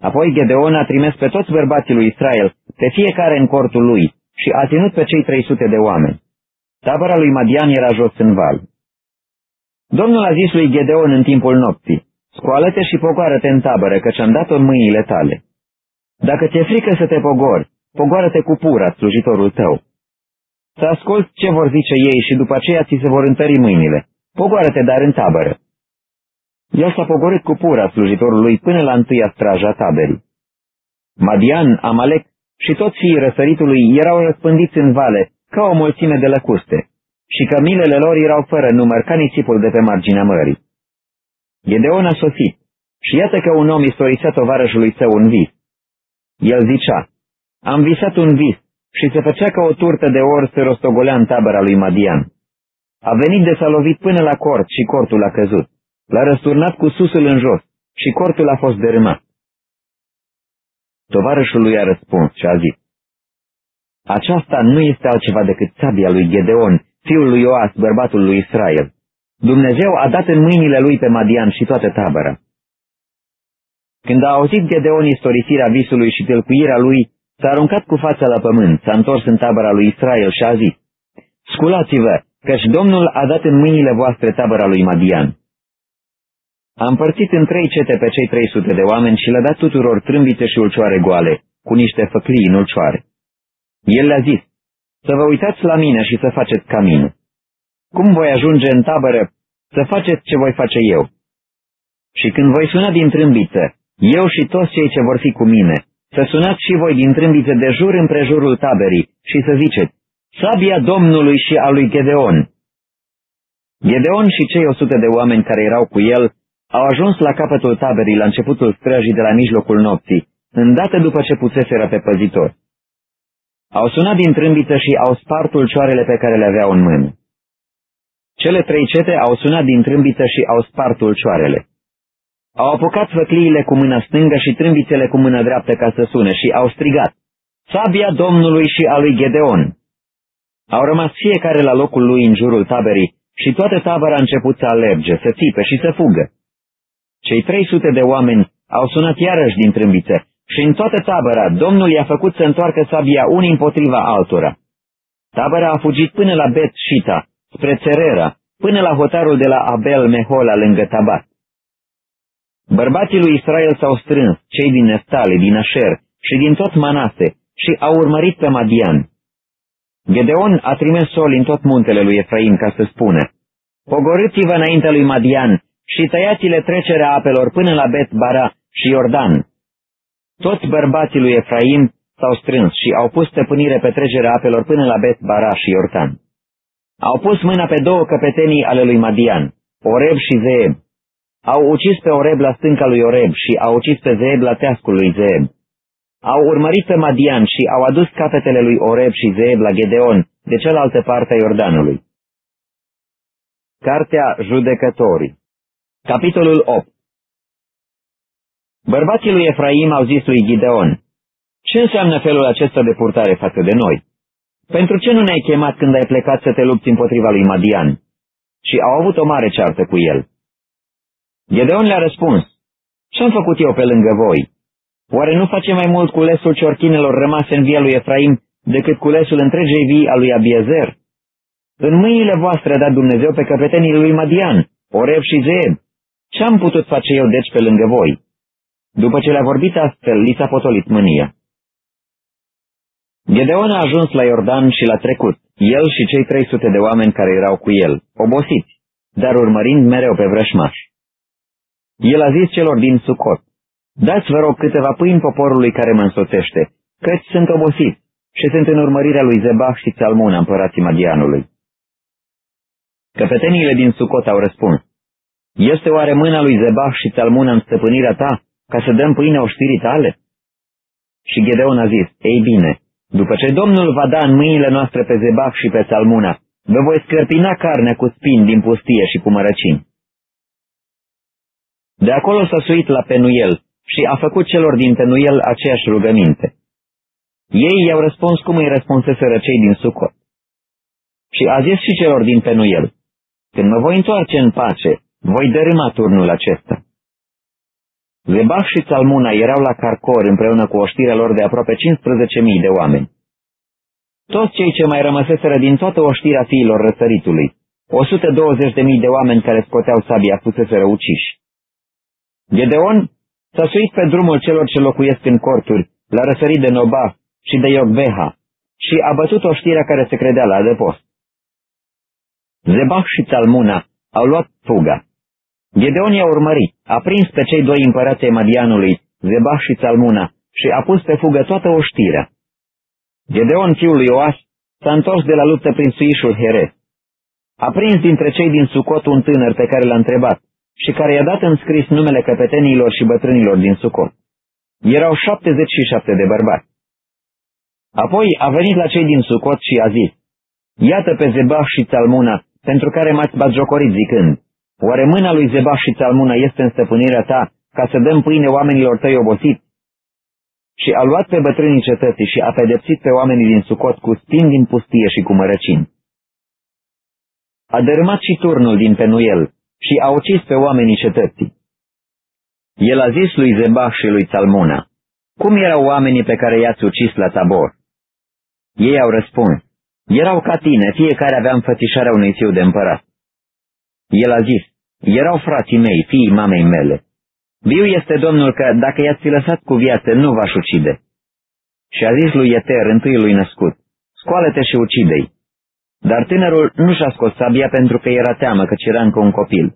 Apoi Gedeon a trimis pe toți bărbații lui Israel, pe fiecare în cortul lui, și a ținut pe cei 300 de oameni. Tabăra lui Madian era jos în val. Domnul a zis lui Gedeon în timpul nopții, Scoală-te și pogoară-te în tabără, căci am dat-o în mâinile tale. Dacă ți-e frică să te pogori, pogoară-te cu pura, slujitorul tău. Să asculți ce vor zice ei și după aceea ți se vor întări mâinile. Pogoară-te dar în tabără. El s-a pogorât cu pura slujitorului până la întâia straja taberii. Madian, Amalek și toți fiii răsăritului erau răspândiți în vale, ca o mulțime de lăcuste, și cămilele lor erau fără număr ca nisipul de pe marginea mării. Gedeon a sosit și iată că un om istorisea tovarășului său un vis. El zicea, am visat un vis și se făcea ca o turtă de or să rostogolea în tabăra lui Madian. A venit de s-a lovit până la cort și cortul a căzut. L-a răsturnat cu susul în jos și cortul a fost dărâmat. Tovarășul lui a răspuns și a zis, Aceasta nu este altceva decât sabia lui Gedeon, fiul lui Ioas, bărbatul lui Israel. Dumnezeu a dat în mâinile lui pe Madian și toată tabăra. Când a auzit Gedeon istorisirea visului și tâlcuirea lui, s-a aruncat cu fața la pământ, s-a întors în tabăra lui Israel și a zis, Sculați-vă, căci Domnul a dat în mâinile voastre tabăra lui Madian. A împărțit în trei cete pe cei 300 de oameni și le-a dat tuturor trâmbițe și ulcioare goale, cu niște făclii în ulcioare. El le-a zis, să vă uitați la mine și să faceți ca mine. Cum voi ajunge în tabără? Să faceți ce voi face eu. Și când voi suna din trâmbiță, eu și toți cei ce vor fi cu mine, să sunați și voi din trâmbiță de jur împrejurul taberii și să ziceți, sabia Domnului și a lui Gedeon. Gedeon și cei o sută de oameni care erau cu el au ajuns la capătul taberii la începutul străjii de la mijlocul nopții, îndată după ce puseseră pe păzitor. Au sunat din trâmbiță și au spart ulcioarele pe care le aveau în mână. Cele trei cete au sunat din trâmbiță și au spart ulcioarele. Au apucat făcliile cu mâna stângă și trâmbițele cu mâna dreaptă ca să sune și au strigat, Sabia Domnului și a lui Gedeon! Au rămas fiecare la locul lui în jurul taberii și toată tabăra a început să alerge, să țipe și să fugă. Cei 300 de oameni au sunat iarăși din trâmbițe și în toată tabăra Domnul i-a făcut să întoarcă sabia unii împotriva altora. Tabăra a fugit până la Bet Shita, spre Țerera, până la hotarul de la Abel Mehola lângă Tabat. Bărbații lui Israel s-au strâns, cei din Neftali, din Asher și din tot Manase, și au urmărit pe Madian. Gedeon a trimis sol în tot muntele lui Efraim ca să spună, Pogorâți-vă înaintea lui Madian și tăiați-le trecerea apelor până la Bet Bara și Iordan. Toți bărbații lui Efraim s-au strâns și au pus stăpânire pe trecerea apelor până la Bet Bara și Iordan. Au pus mâna pe două căpetenii ale lui Madian, Oreb și Zeeb. Au ucis pe Oreb la stânca lui Oreb și au ucis pe Zeeb la teascul lui Zeeb. Au urmărit pe Madian și au adus capetele lui Oreb și Zeeb la Gedeon, de cealaltă parte a Iordanului. Cartea Judecătorii Capitolul 8 Bărbații lui Efraim au zis lui Gideon, ce înseamnă felul acesta de purtare față de noi? Pentru ce nu ne-ai chemat când ai plecat să te lupți împotriva lui Madian? Și au avut o mare ceartă cu el. Gedeon le-a răspuns, Ce-am făcut eu pe lângă voi? Oare nu face mai mult culesul ciorchinelor rămase în via lui Efraim decât culesul întregei vii a lui Abiezer? În mâinile voastre a dat Dumnezeu pe căpetenii lui Madian, Oreb și Zeeb. Ce-am putut face eu deci pe lângă voi? După ce le-a vorbit astfel, li s-a potolit mânia. Gedeon a ajuns la Iordan și l-a trecut, el și cei 300 de oameni care erau cu el, obosiți, dar urmărind mereu pe vrășmași. El a zis celor din Sucot, dați vă rog câteva pâini poporului care mă însoțește, căci sunt obosiți și sunt în urmărirea lui Zebah și Țalmuna, împărații Madianului. Căpeteniile din Sucot au răspuns, Este oare mâna lui Zebah și Țalmuna în stăpânirea ta, ca să dăm pâine oștirii tale? Și Gedeon a zis, Ei bine, după ce Domnul va da în mâinile noastre pe Zebah și pe Țalmuna, vă voi scărpina carnea cu spini din pustie și cu mărăcini. De acolo s-a suit la Penuel și a făcut celor din Penuel aceeași rugăminte. Ei i-au răspuns cum îi răspunseseră cei din Sucot. Și a zis și celor din Penuel, când mă voi întoarce în pace, voi dărâma turnul acesta. Zebach și Salmuna erau la Carcor împreună cu oștirea lor de aproape 15.000 de oameni. Toți cei ce mai rămăseseră din toată oștirea fiilor răsăritului, 120.000 de oameni care scoteau sabia fuseseră uciși. Gedeon s-a suit pe drumul celor ce locuiesc în corturi, la răsărit de Noba și de Iogbeha, și a bătut oștirea care se credea la adăpost. Zebach și Talmuna au luat fuga. Gedeon i-a urmărit, a prins pe cei doi împărații Madianului, Zebach și Talmuna, și a pus pe fugă toată oștirea. Gedeon, fiul lui Oas, s-a întors de la luptă prin suișul Here. A prins dintre cei din Sucot un tânăr pe care l-a întrebat și care i-a dat în scris numele căpetenilor și bătrânilor din Sucot. Erau 77 de bărbați. Apoi a venit la cei din Sucot și a zis, Iată pe Zebah și Talmuna, pentru care m-ați batjocorit zicând, Oare mâna lui Zebah și Țalmuna este în stăpânirea ta ca să dăm pâine oamenilor tăi obosiți? Și a luat pe bătrânii cetății și a pedepsit pe oamenii din Sucot cu spin din pustie și cu mărăcini. A dărâmat și turnul din Penuel și a ucis pe oamenii cetății. El a zis lui Zebah și lui Țalmuna, cum erau oamenii pe care i-ați ucis la tabor? Ei au răspuns, erau ca tine, fiecare avea înfățișarea unui fiu de împărat. El a zis, erau frații mei, fiii mamei mele. Viu este Domnul că, dacă i-ați fi lăsat cu viață, nu v-aș ucide. Și a zis lui Eter, întâiului născut, scoală-te și ucide-i. Dar tânărul nu și-a scos sabia pentru că era teamă, căci era încă un copil.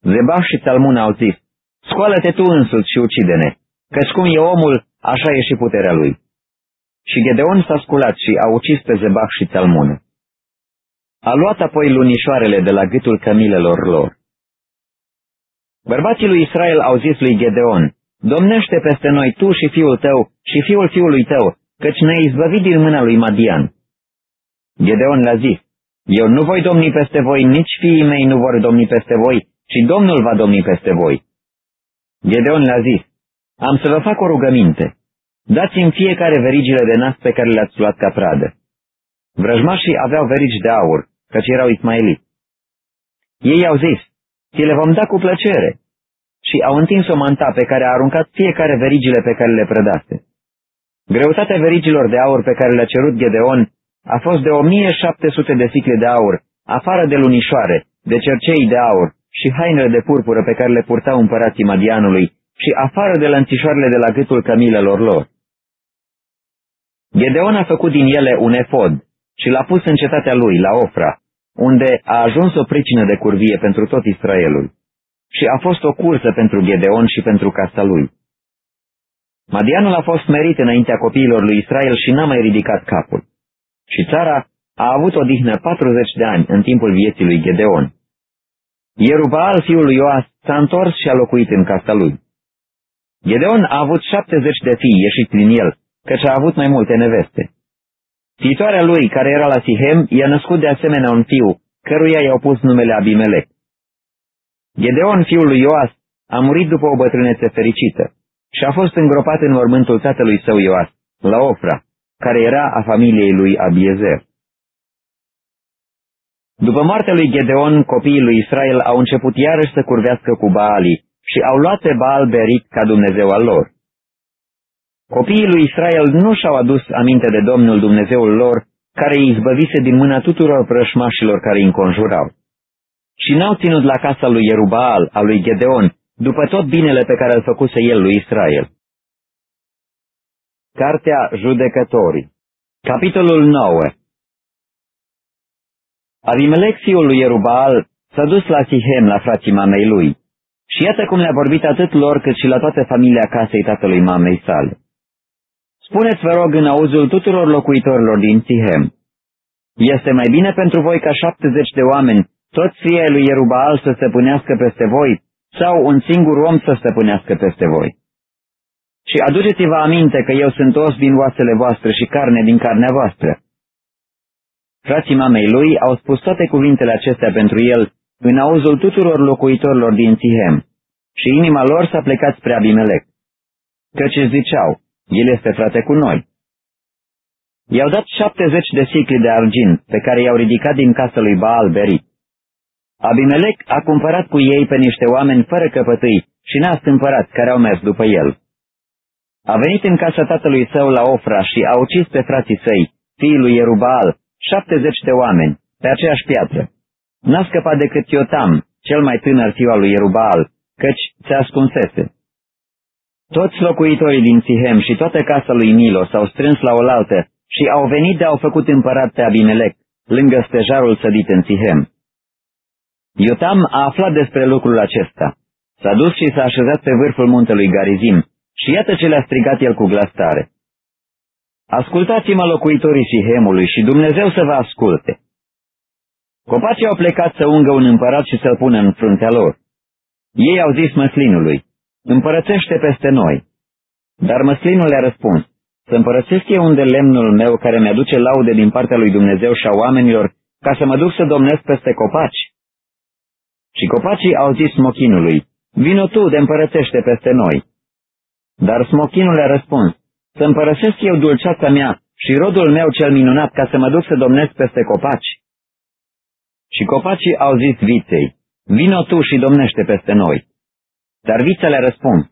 Zebah și Talmun au zis, scoală-te tu însuți și ucide-ne, căci cum e omul, așa e și puterea lui. Și Gedeon s-a sculat și a ucis pe Zebah și Talmun. A luat apoi lunișoarele de la gâtul cămilelor lor. Bărbații lui Israel au zis lui Gedeon, Domnește peste noi tu și fiul tău și fiul fiului tău, căci ne-ai izbăvit din mâna lui Madian. Gedeon le-a zis, Eu nu voi domni peste voi, nici fiii mei nu vor domni peste voi, ci Domnul va domni peste voi. Gedeon le-a zis, Am să vă fac o rugăminte. Dați-mi fiecare verigile de nas pe care le-ați luat ca pradă. Vrăjmașii aveau verici de aur, căci erau ismaeliți. Ei au zis, ți le vom da cu plăcere, și au întins o manta pe care a aruncat fiecare verigile pe care le prădase. Greutatea verigilor de aur pe care le-a cerut Gedeon a fost de 1700 de sicle de aur, afară de lunișoare, de cercei de aur și hainele de purpură pe care le purtau împărații Madianului și afară de lănțișoarele de la gâtul cămilelor lor. Gedeon a făcut din ele un efod, și l-a pus în cetatea lui, la Ofra, unde a ajuns o pricină de curvie pentru tot Israelul. Și a fost o cursă pentru Gedeon și pentru casa lui. Madianul a fost merit înaintea copiilor lui Israel și n-a mai ridicat capul. Și țara a avut o dihnă 40 de ani în timpul vieții lui Gedeon. Ierubaal, fiul lui Ioas, s-a întors și a locuit în casa lui. Gedeon a avut 70 de fii ieșiți din el, căci a avut mai multe neveste. Fiitoarea lui, care era la Sihem, i-a născut de asemenea un fiu, căruia i-au pus numele Abimelec. Gedeon, fiul lui Ioas, a murit după o bătrânețe fericită. și a fost îngropat în mormântul tatălui său Ioas, la Ofra, care era a familiei lui Abiezer. După moartea lui Gedeon, copiii lui Israel au început iarăși să curvească cu Baalii și au luat pe Baal Berit ca Dumnezeu al lor. Copiii lui Israel nu și-au adus aminte de Domnul Dumnezeul lor, care îi izbăvise din mâna tuturor prășmașilor care îi înconjurau. Și n-au ținut la casa lui Ierubaal, a lui Gedeon, după tot binele pe care îl făcuse el lui Israel. Cartea Judecătorii Capitolul 9 Abimelec, fiul lui Ierubaal, s-a dus la Sihem, la frații mamei lui, și iată cum le-a vorbit atât lor cât și la toată familia casei tatălui mamei sale. Spuneți, vă rog, în auzul tuturor locuitorilor din Sihem. Este mai bine pentru voi ca șaptezeci de oameni, toți fii lui Ierubaal să stăpânească peste voi, sau un singur om să stăpânească peste voi. Și aduceți-vă aminte că eu sunt os din oasele voastre și carne din carnea voastră. Frații mamei lui au spus toate cuvintele acestea pentru el în auzul tuturor locuitorilor din Sihem și inima lor s-a plecat spre Abimelec. Căci își ziceau, el este frate cu noi. I-au dat șaptezeci de sicli de argint, pe care i-au ridicat din casa lui Baal Berit. Abimelec a cumpărat cu ei pe niște oameni fără căpătâi și n-a stâmpărat care au mers după el. A venit în casa tatălui său la Ofra și a ucis pe frații săi, fiul lui Ierubal, șaptezeci de oameni, pe aceeași piatră. N-a scăpat decât Iotam, cel mai tânăr fiu al lui Ierubal, căci se ascunsese. Toți locuitorii din Sihem și toată casa lui Milo s-au strâns la oaltă și au venit de au făcut împărat pe Abimelec, lângă stejarul sădit în Sihem. Iotam a aflat despre lucrul acesta. S-a dus și s-a așezat pe vârful muntelui Garizim și iată ce le-a strigat el cu glas tare. Ascultați-mă locuitorii Sihemului și Dumnezeu să vă asculte. Copacii au plecat să ungă un împărat și să-l pună în fruntea lor. Ei au zis măslinului, împărățește peste noi. Dar măslinul le-a răspuns, să împărățesc eu unde lemnul meu care mi-aduce laude din partea lui Dumnezeu și a oamenilor, ca să mă duc să domnesc peste copaci? Și copacii au zis smochinului, vino tu de împărățește peste noi. Dar smochinul le-a răspuns, să împărăsesc eu dulceața mea și rodul meu cel minunat ca să mă duc să domnesc peste copaci. Și copacii au zis viței, vino tu și domnește peste noi. Dar vița le-a răspuns,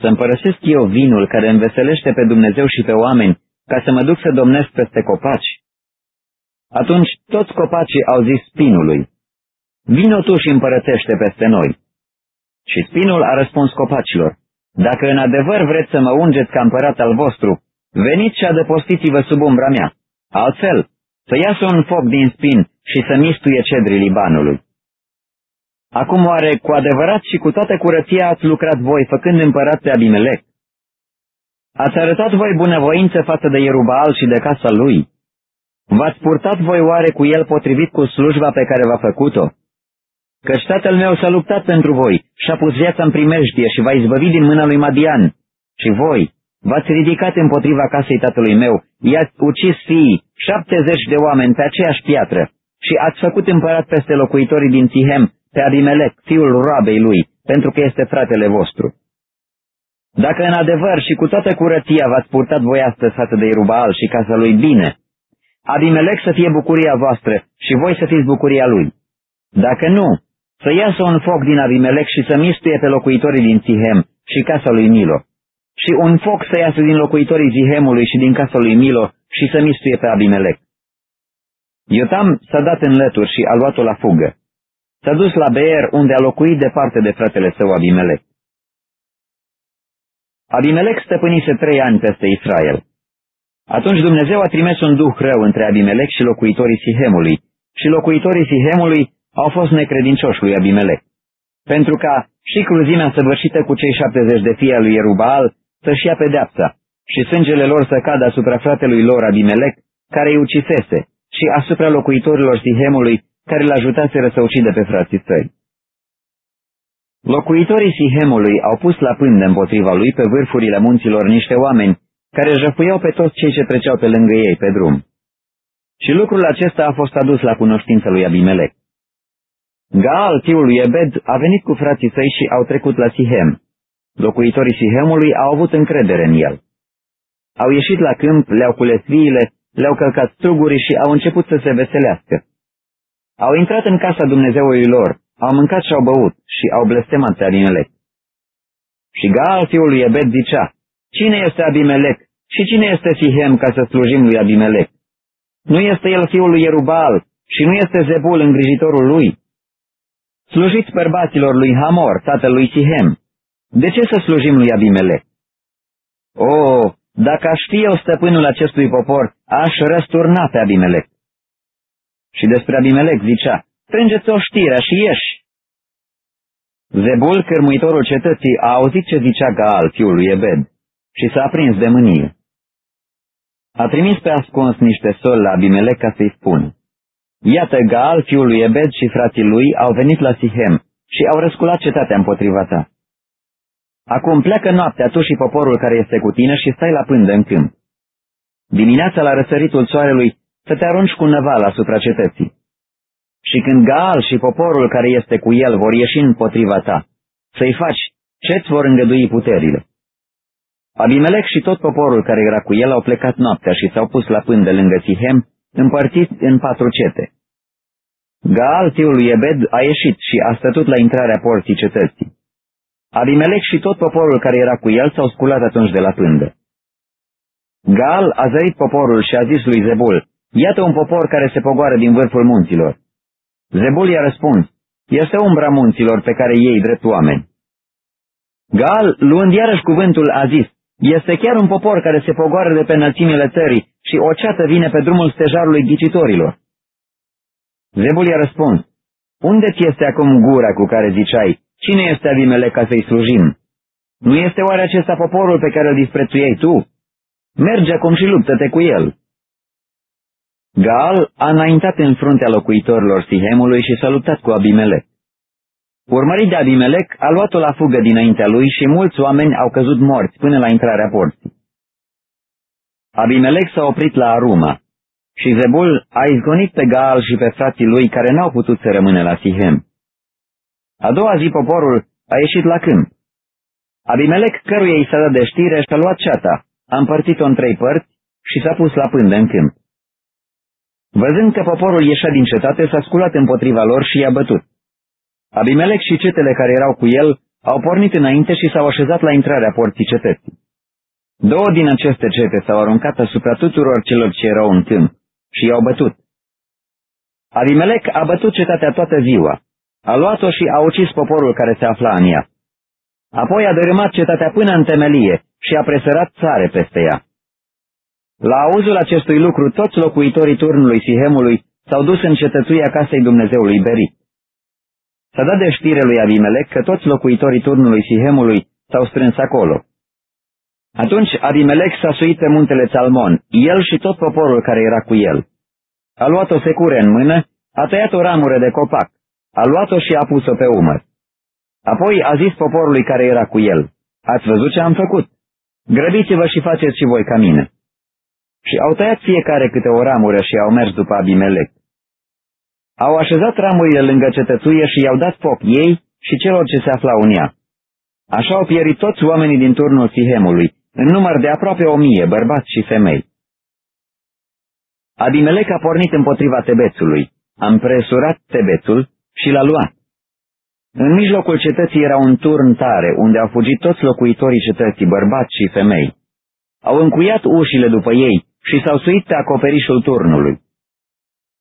să împărăsesc eu vinul care înveselește pe Dumnezeu și pe oameni, ca să mă duc să domnesc peste copaci. Atunci toți copacii au zis spinului, vino tu și împărățește peste noi. Și spinul a răspuns copacilor, dacă în adevăr vreți să mă ungeți ca împărat al vostru, veniți și adăpostiți-vă sub umbra mea. Altfel, să iasă un foc din spin și să mistuie cedrii Libanului. Acum oare cu adevărat și cu toată curăția ați lucrat voi, făcând împărat pe Abimelec? Ați arătat voi bunăvoință față de Ierubal și de casa lui? V-ați purtat voi oare cu el potrivit cu slujba pe care v-a făcut-o? Căci tatăl meu s-a luptat pentru voi și-a pus viața în primejdie și v-a izbăvit din mâna lui Madian. Și voi v-ați ridicat împotriva casei tatălui meu, i-ați ucis fiii, șaptezeci de oameni pe aceeași piatră și ați făcut împărat peste locuitorii din Tihem, pe Abimelec, fiul roabei lui, pentru că este fratele vostru. Dacă în adevăr și cu toată curăția v-ați purtat voi astăzi față de Irubaal și casa lui bine, Abimelec să fie bucuria voastră și voi să fiți bucuria lui. Dacă nu, să iasă un foc din Abimelec și să mistuie pe locuitorii din Sihem și casa lui Milo, și un foc să iasă din locuitorii Zihemului și din casa lui Milo și să mistuie pe Abimelec. Iotam s-a dat în lături și a luat-o la fugă. S-a dus la Beer, unde a locuit departe de fratele său Abimelec. Abimelec stăpânise trei ani peste Israel. Atunci Dumnezeu a trimis un duh rău între Abimelec și locuitorii Sihemului, și locuitorii Sihemului au fost necredincioși lui Abimelec. Pentru ca și cruzimea săvârșită cu cei șaptezeci de fii al lui Ierubal să-și ia pedeapsa și sângele lor să cadă asupra fratelui lor Abimelec, care îi ucisese, și asupra locuitorilor Sihemului, care l ajutaseră să ucidă pe frații săi. Locuitorii Sihemului au pus la pândă împotriva lui pe vârfurile munților niște oameni care jăfuiau pe toți cei ce treceau pe lângă ei pe drum. Și lucrul acesta a fost adus la cunoștință lui Abimelec. Gaal, fiul lui Ebed, a venit cu frații săi și au trecut la Sihem. Locuitorii Sihemului au avut încredere în el. Au ieșit la câmp, le-au cules viile, le-au călcat strugurii și au început să se veselească. Au intrat în casa Dumnezeului lor, au mâncat și au băut și au blestemat pe Abimelec. Și Gaal, fiul lui Ebed, zicea, Cine este Abimelec și cine este Sihem ca să slujim lui Abimelec? Nu este el fiul lui Erubal și nu este Zebul îngrijitorul lui? Slujiți bărbaților lui Hamor, tatălui Sihem. De ce să slujim lui Abimelec? O, dacă aș fi eu stăpânul acestui popor, aș răsturna pe Abimelec. Și despre Abimelec zicea, strângeți o știre și ieși. Zebul, cărmuitorul cetății, a auzit ce zicea Gaal, fiul lui Ebed, și s-a aprins de mânie. A trimis pe ascuns niște soli la Abimelec ca să-i spună. Iată, Gaal, fiul lui Ebed și frații lui au venit la Sihem și au răsculat cetatea împotriva ta. Acum pleacă noaptea tu și poporul care este cu tine și stai la pândă în câmp. Dimineața la răsăritul soarelui să te arunci cu năval asupra cetății. Și când Gaal și poporul care este cu el vor ieși împotriva ta, să-i faci ce-ți vor îngădui puterile. Abimelec și tot poporul care era cu el au plecat noaptea și s-au pus la pândă lângă Sihem, împărțiți în patru cete. Gaal, fiul lui Ebed, a ieșit și a stătut la intrarea porții cetății. Abimelec și tot poporul care era cu el s-au sculat atunci de la pândă. Gal a zărit poporul și a zis lui Zebul, Iată un popor care se pogoară din vârful munților. Zebul i-a răspuns, Este umbra munților pe care ei drept oameni. Gal, luând iarăși cuvântul, a zis, Este chiar un popor care se pogoară de pe înălțimile țării și o ceată vine pe drumul stejarului ghicitorilor. Zebul i-a răspuns, Unde ți este acum gura cu care ziceai, Cine este Abimele ca să-i slujim? Nu este oare acesta poporul pe care îl disprețuiei tu? Merge acum și luptă-te cu el. Gaal a înaintat în fruntea locuitorilor Sihemului și s-a luptat cu Abimelec. Urmărit de Abimelec, a luat-o la fugă dinaintea lui și mulți oameni au căzut morți până la intrarea porții. Abimelec s-a oprit la Aruma și Zebul a izgonit pe Gaal și pe frații lui care n-au putut să rămână la Sihem. A doua zi poporul a ieșit la câmp. Abimelec, căruia i s-a dat de știre, și-a luat ceata, a împărțit-o în trei părți și s-a pus la pândă în câmp. Văzând că poporul ieșea din cetate, s-a sculat împotriva lor și i-a bătut. Abimelec și cetele care erau cu el au pornit înainte și s-au așezat la intrarea porții cetății. Două din aceste cete s-au aruncat asupra tuturor celor ce erau în câmp și i-au bătut. Abimelec a bătut cetatea toată ziua, a luat-o și a ucis poporul care se afla în ea. Apoi a dărâmat cetatea până în temelie și a presărat țare peste ea. La auzul acestui lucru, toți locuitorii turnului Sihemului s-au dus în cetățuia casei Dumnezeului Berit. S-a dat de știre lui Abimelec că toți locuitorii turnului Sihemului s-au strâns acolo. Atunci Abimelec s-a suit pe muntele Salmon, el și tot poporul care era cu el. A luat o secure în mână, a tăiat o ramură de copac, a luat-o și a pus-o pe umăr. Apoi a zis poporului care era cu el, Ați văzut ce am făcut? Grăbiți-vă și faceți și voi ca mine. Și au tăiat fiecare câte o ramură și au mers după Abimelec. Au așezat ramurile lângă cetățuie și i-au dat foc ei și celor ce se aflau în ea. Așa au pierit toți oamenii din turnul Sihemului, în număr de aproape o mie, bărbați și femei. Abimelec a pornit împotriva Tebețului, a împresurat Tebețul și l-a luat. În mijlocul cetății era un turn tare, unde au fugit toți locuitorii cetății, bărbați și femei. Au încuiat ușile după ei și s-au suit pe acoperișul turnului.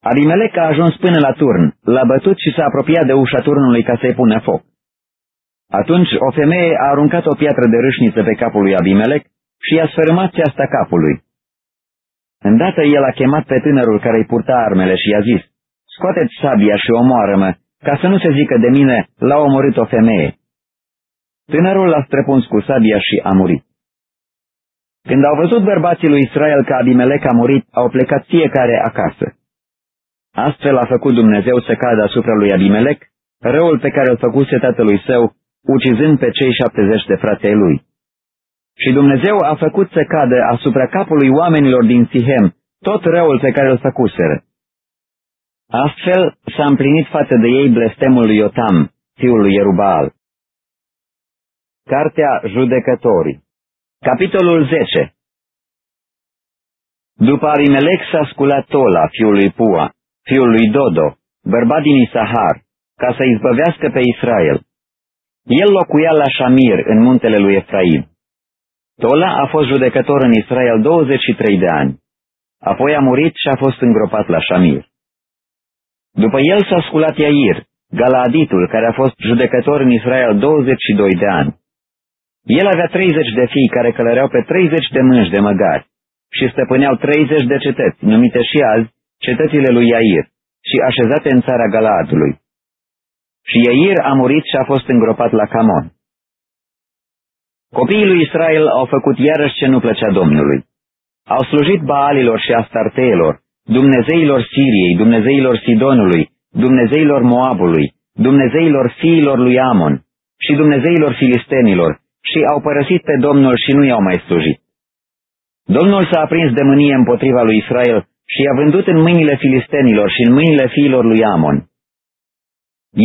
Abimelec a ajuns până la turn, l-a bătut și s-a apropiat de ușa turnului ca să-i pună foc. Atunci o femeie a aruncat o piatră de râșniță pe capul lui Abimelec și i-a sfărâmat ceasta capului. Îndată el a chemat pe tânărul care îi purta armele și i-a zis, Scoateți sabia și omoară-mă, ca să nu se zică de mine, l-a omorât o femeie. Tânărul l-a străpuns cu sabia și a murit. Când au văzut bărbații lui Israel că Abimelec a murit, au plecat fiecare acasă. Astfel a făcut Dumnezeu să cadă asupra lui Abimelec răul pe care îl făcuse tatălui său, ucizând pe cei șaptezeci de frații lui. Și Dumnezeu a făcut să cadă asupra capului oamenilor din Sihem tot răul pe care îl făcuseră. Astfel s-a împlinit față de ei blestemul lui Iotam, fiul lui Ierubal. Cartea Judecătorii Capitolul 10 După Abimelec s-a sculat Tola, fiul lui Pua, fiul lui Dodo, bărbat din Isahar, ca să izbăvească pe Israel. El locuia la Shamir, în muntele lui Efraim. Tola a fost judecător în Israel 23 de ani. Apoi a murit și a fost îngropat la Shamir. După el s-a sculat Iair, Galaaditul, care a fost judecător în Israel 22 de ani. El avea 30 de fii care călăreau pe 30 de mânci de măgari și stăpâneau 30 de cetăți, numite și azi cetățile lui Iair, și așezate în țara Galaadului. Și Iair a murit și a fost îngropat la Camon. Copiii lui Israel au făcut iarăși ce nu plăcea Domnului. Au slujit Baalilor și Astarteelor, Dumnezeilor Siriei, Dumnezeilor Sidonului, Dumnezeilor Moabului, Dumnezeilor fiilor lui Amon și Dumnezeilor filistenilor și au părăsit pe Domnul și nu i-au mai slujit. Domnul s-a aprins de mânie împotriva lui Israel și i-a vândut în mâinile filistenilor și în mâinile fiilor lui Amon.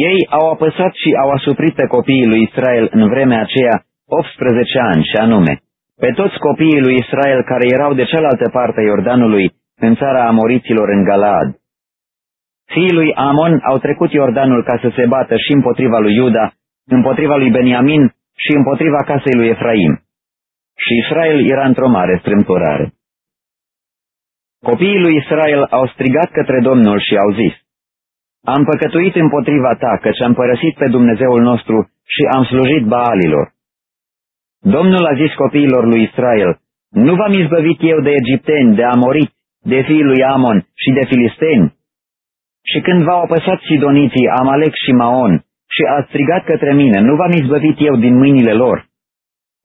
Ei au apăsat și au asuprit pe copiii lui Israel în vremea aceea 18 ani și anume, pe toți copiii lui Israel care erau de cealaltă parte a Iordanului, în țara Amoriților în Galaad. Fiii lui Amon au trecut Iordanul ca să se bată și împotriva lui Iuda, împotriva lui Beniamin și împotriva casei lui Efraim. Și Israel era într-o mare strâmtorare. Copiii lui Israel au strigat către Domnul și au zis, Am păcătuit împotriva ta, căci am părăsit pe Dumnezeul nostru și am slujit Baalilor. Domnul a zis copiilor lui Israel, Nu v-am izbăvit eu de egipteni, de amoriți, de fiii lui Amon și de filisteni? Și când v-au apăsat sidoniții Amalek și Maon și ați strigat către mine, nu v-am izbăvit eu din mâinile lor?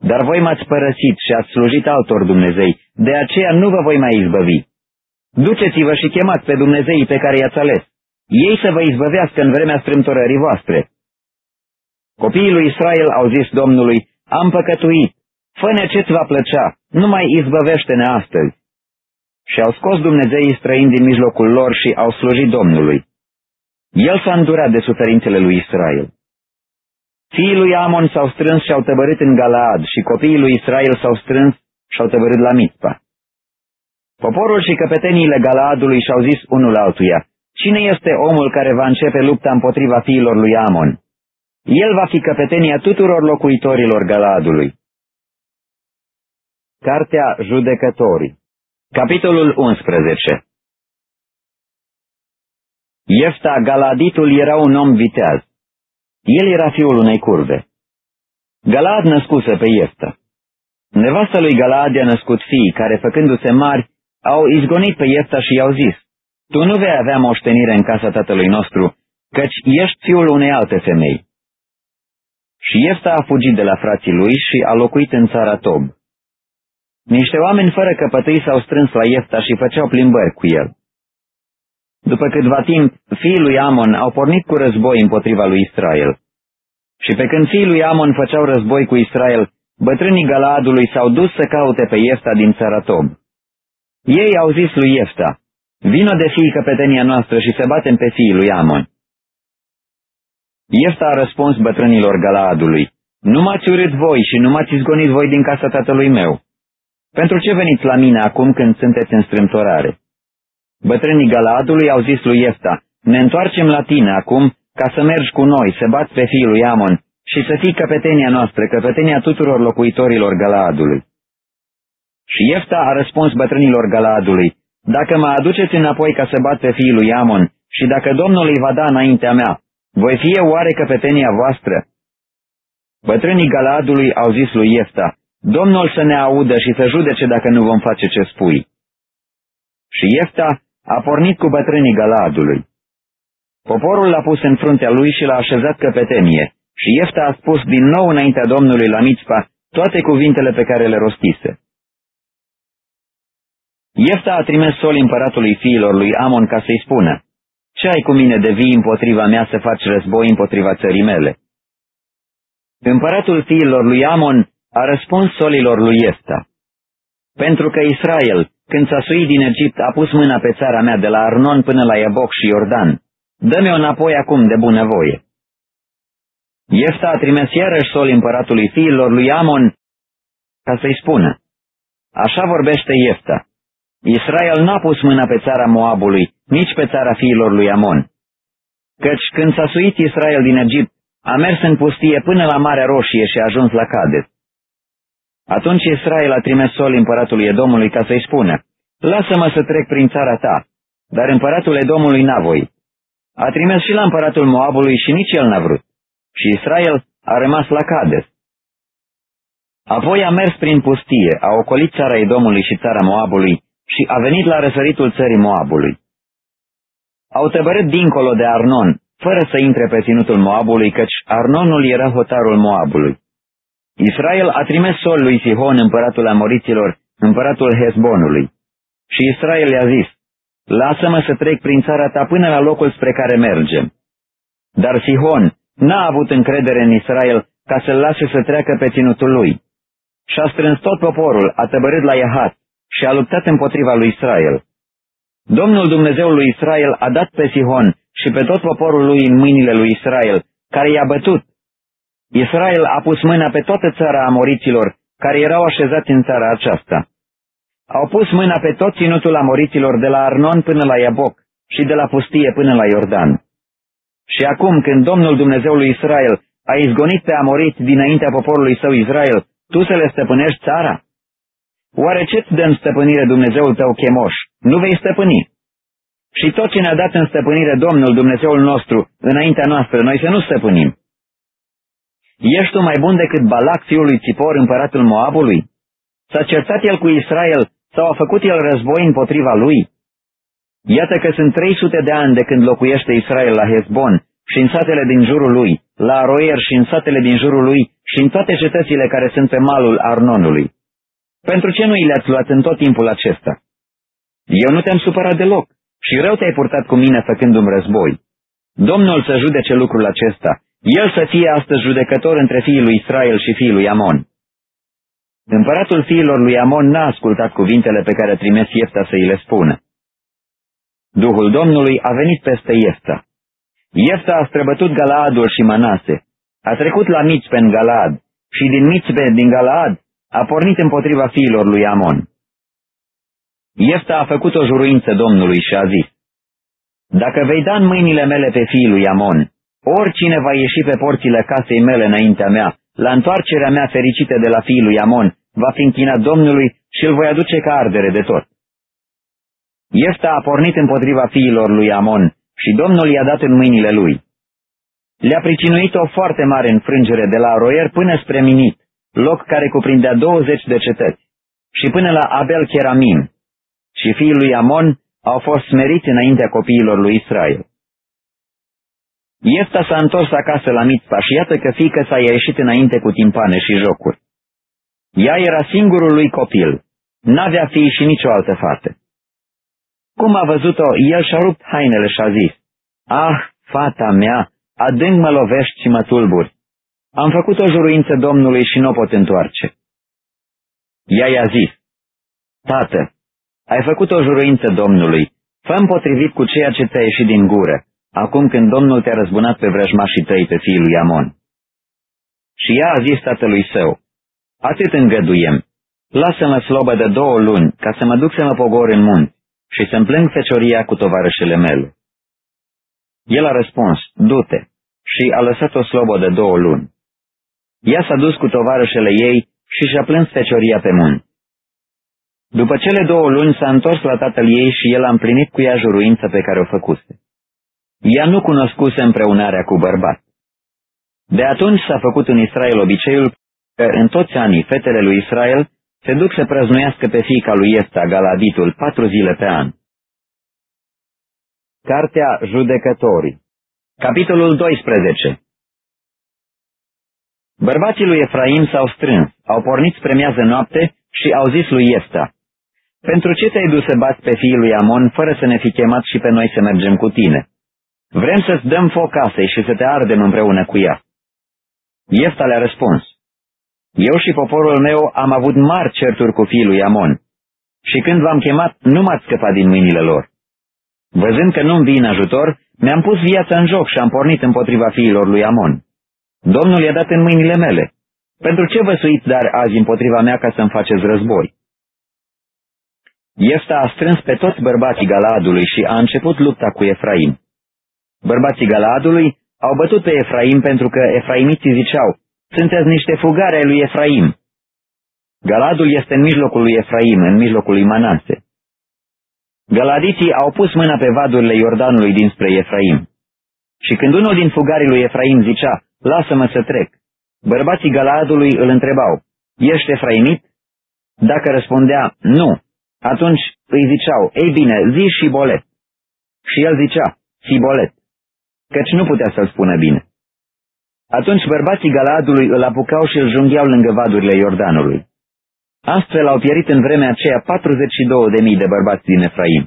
Dar voi m-ați părăsit și ați slujit altor Dumnezei, de aceea nu vă voi mai izbăvi. Duceți-vă și chemați pe Dumnezeii pe care i-ați ales. Ei să vă izbăvească în vremea strâmtorării voastre. Copiii lui Israel au zis Domnului, am păcătuit, fă-ne ce-ți va plăcea, nu mai izbăvește-ne astăzi. Și au scos Dumnezeii străini din mijlocul lor și au slujit Domnului. El s-a îndurat de suferințele lui Israel. Fiii lui Amon s-au strâns și au tăbărit în Galaad și copiii lui Israel s-au strâns și au tăbărit la Mitzpah. Poporul și căpeteniile Galaadului și-au zis unul altuia, Cine este omul care va începe lupta împotriva fiilor lui Amon? El va fi căpetenia tuturor locuitorilor Galaadului. Cartea Judecătorii Capitolul 11 Iefta Galaditul era un om viteaz. El era fiul unei curve. Galad născuse pe Iefta. Nevasta lui Galad a născut fii care, făcându-se mari, au izgonit pe Iefta și i-au zis, Tu nu vei avea moștenire în casa tatălui nostru, căci ești fiul unei alte femei. Și Iefta a fugit de la frații lui și a locuit în țara Tob. Niște oameni fără căpătâi s-au strâns la Iefta și făceau plimbări cu el. După câtva timp, fiii lui Amon au pornit cu război împotriva lui Israel. Și pe când fiii lui Amon făceau război cu Israel, bătrânii Galaadului s-au dus să caute pe Iefta din țara Tob. Ei au zis lui Iefta, vină de fii căpetenia noastră și să batem pe fiii lui Amon. Iefta a răspuns bătrânilor Galaadului, nu m-ați urât voi și nu m-ați izgonit voi din casa tatălui meu. Pentru ce veniți la mine acum când sunteți în strâmtorare? Bătrânii Galaadului au zis lui Iefta, ne întoarcem la tine acum ca să mergi cu noi, să bați pe fiul lui Amon și să fii căpetenia noastră, căpetenia tuturor locuitorilor Galaadului. Și Iefta a răspuns bătrânilor Galaadului, Dacă mă aduceți înapoi ca să bat pe fiul lui Amon și dacă Domnul îi va da înaintea mea, voi fi eu oare căpetenia voastră? Bătrânii Galaadului au zis lui Iefta, Domnul să ne audă și să judece dacă nu vom face ce spui. Și Iefta a pornit cu bătrânii Galaadului. Poporul l-a pus în fruntea lui și l-a așezat căpetenie, și Iefta a spus din nou înaintea Domnului la Mitzpa toate cuvintele pe care le rostise. Iefta a trimis sol împăratului fiilor lui Amon ca să-i spună, Ce ai cu mine de vii împotriva mea să faci război împotriva țării mele? Împăratul fiilor lui Amon a răspuns solilor lui Iefta, Pentru că Israel, când s-a suit din Egipt, a pus mâna pe țara mea de la Arnon până la Iaboc și Iordan. Dă-mi-o înapoi acum de bunăvoie. Iefta a trimis iarăși sol împăratului fiilor lui Amon ca să-i spună, Așa vorbește Iefta. Israel n-a pus mâna pe țara Moabului, nici pe țara fiilor lui Amon. Căci când s-a suit Israel din Egipt, a mers în pustie până la Marea Roșie și a ajuns la Cades. Atunci Israel a trimis sol împăratului Edomului ca să-i spună, Lasă-mă să trec prin țara ta, dar împăratul Edomului n-a voit. A trimis și la împăratul Moabului și nici el n-a vrut. Și Israel a rămas la Cades. Apoi a mers prin pustie, a ocolit țara Edomului și țara Moabului și a venit la răsăritul țării Moabului. Au tăbărât dincolo de Arnon, fără să intre pe ținutul Moabului, căci Arnonul era hotarul Moabului. Israel a trimis sol lui Sihon, împăratul Amoriților, împăratul Hezbonului. Și Israel i-a zis, Lasă-mă să trec prin țara ta până la locul spre care mergem. Dar Sihon n-a avut încredere în Israel ca să-l lase să treacă pe ținutul lui. Și-a strâns tot poporul, a tăbărât la Iahat și a luptat împotriva lui Israel. Domnul Dumnezeul lui Israel a dat pe Sihon și pe tot poporul lui în mâinile lui Israel, care i-a bătut. Israel a pus mâna pe toată țara amoriților, care erau așezați în țara aceasta. Au pus mâna pe tot ținutul amoriților de la Arnon până la Iaboc și de la pustie până la Iordan. Și acum, când Domnul Dumnezeului Israel a izgonit pe amoriți dinaintea poporului său Israel, tu să le stăpânești țara? Oare ce-ți dă în stăpânire Dumnezeul tău chemoș? Nu vei stăpâni. Și tot ce ne-a dat în stăpânire Domnul Dumnezeul nostru, înaintea noastră, noi să nu stăpânim. Ești tu mai bun decât Balac, fiul lui Țipor, împăratul Moabului? S-a certat el cu Israel sau a făcut el război împotriva lui? Iată că sunt 300 de ani de când locuiește Israel la Hezbon și în satele din jurul lui, la Aroer și în satele din jurul lui și în toate cetățile care sunt pe malul Arnonului. Pentru ce nu i le-ați luat în tot timpul acesta? Eu nu te-am supărat deloc și rău te-ai purtat cu mine făcându-mi război. Domnul să judece lucrul acesta, el să fie astăzi judecător între fiii lui Israel și fiii lui Amon. Împăratul fiilor lui Amon n-a ascultat cuvintele pe care trimis Iefta să îi le spună. Duhul Domnului a venit peste Iefta. Iefta a străbătut Galaadul și Manase, a trecut la Mitzpe în Galaad și din Mitzpe din Galaad a pornit împotriva fiilor lui Amon. Iefta a făcut o juruință Domnului și a zis, Dacă vei da în mâinile mele pe fiul lui Amon, oricine va ieși pe porțile casei mele înaintea mea, la întoarcerea mea fericită de la fiul lui Amon, va fi închinat Domnului și îl voi aduce ca ardere de tot. Iefta a pornit împotriva fiilor lui Amon și Domnul i-a dat în mâinile lui. Le-a pricinuit o foarte mare înfrângere de la Roier până spre Minit, loc care cuprindea 20 de cetăți, și până la Abel Cheramim, și fiii lui Amon au fost smeriți înaintea copiilor lui Israel. Iefta s-a întors acasă la Mitzpa și iată că fiică s-a ieșit înainte cu timpane și jocuri. Ea era singurul lui copil, n-avea fii și nicio altă fată. Cum a văzut-o, el și-a rupt hainele și a zis, Ah, fata mea, adânc mă lovești și mă tulburi. Am făcut o juruință Domnului și nu o pot întoarce. Ea i-a zis, Tată, ai făcut o juruință Domnului, fă potrivit cu ceea ce ți-a ieșit din gură, acum când Domnul te-a răzbunat pe vrăjmașii tăi pe fiul lui Amon. Și ea a zis tatălui său, Atât îngăduiem, lasă-mă slobă de două luni, ca să mă duc să mă pogor în munți și să-mi plâng fecioria cu tovarășele mele. El a răspuns, du-te, și a lăsat-o slobă de două luni. Ea s-a dus cu tovarășele ei și și-a plâns fecioria pe munți. După cele două luni s-a întors la tatăl ei și el a împlinit cu ea juruința pe care o făcuse. Ea nu cunoscuse împreunarea cu bărbat. De atunci s-a făcut în Israel obiceiul că în toți anii fetele lui Israel se duc să prăznuiască pe fiica lui Iesta, Galaditul, patru zile pe an. Cartea Judecătorii Capitolul 12 Bărbații lui Efraim s-au strâns, au pornit spre miază noapte și au zis lui Iesta, Pentru ce te-ai dus să bați pe fiul lui Amon fără să ne fi chemat și pe noi să mergem cu tine? Vrem să-ți dăm foc casei și să te ardem împreună cu ea. Iefta le-a răspuns, Eu și poporul meu am avut mari certuri cu fiul lui Amon și când v-am chemat nu m-ați scăpat din mâinile lor. Văzând că nu-mi vin ajutor, mi-am pus viața în joc și am pornit împotriva fiilor lui Amon. Domnul i-a dat în mâinile mele. Pentru ce vă suiți dar azi împotriva mea ca să-mi faceți război? Iefta a strâns pe toți bărbații Galadului și a început lupta cu Efraim. Bărbații Galadului au bătut pe Efraim pentru că efraimiții ziceau, sunteți niște fugare ai lui Efraim. Galadul este în mijlocul lui Efraim, în mijlocul lui Manase. Galadiții au pus mâna pe vadurile Iordanului dinspre Efraim. Și când unul din fugarii lui Efraim zicea, lasă-mă să trec, bărbații Galadului îl întrebau, ești Efraimit? Dacă răspundea, nu, atunci îi ziceau, ei bine, zi și bolet. Și el zicea, bolet, căci nu putea să-l spună bine. Atunci bărbații Galadului îl apucau și îl jungheau lângă vadurile Iordanului. Astfel au pierit în vremea aceea 42.000 de bărbați din Efraim.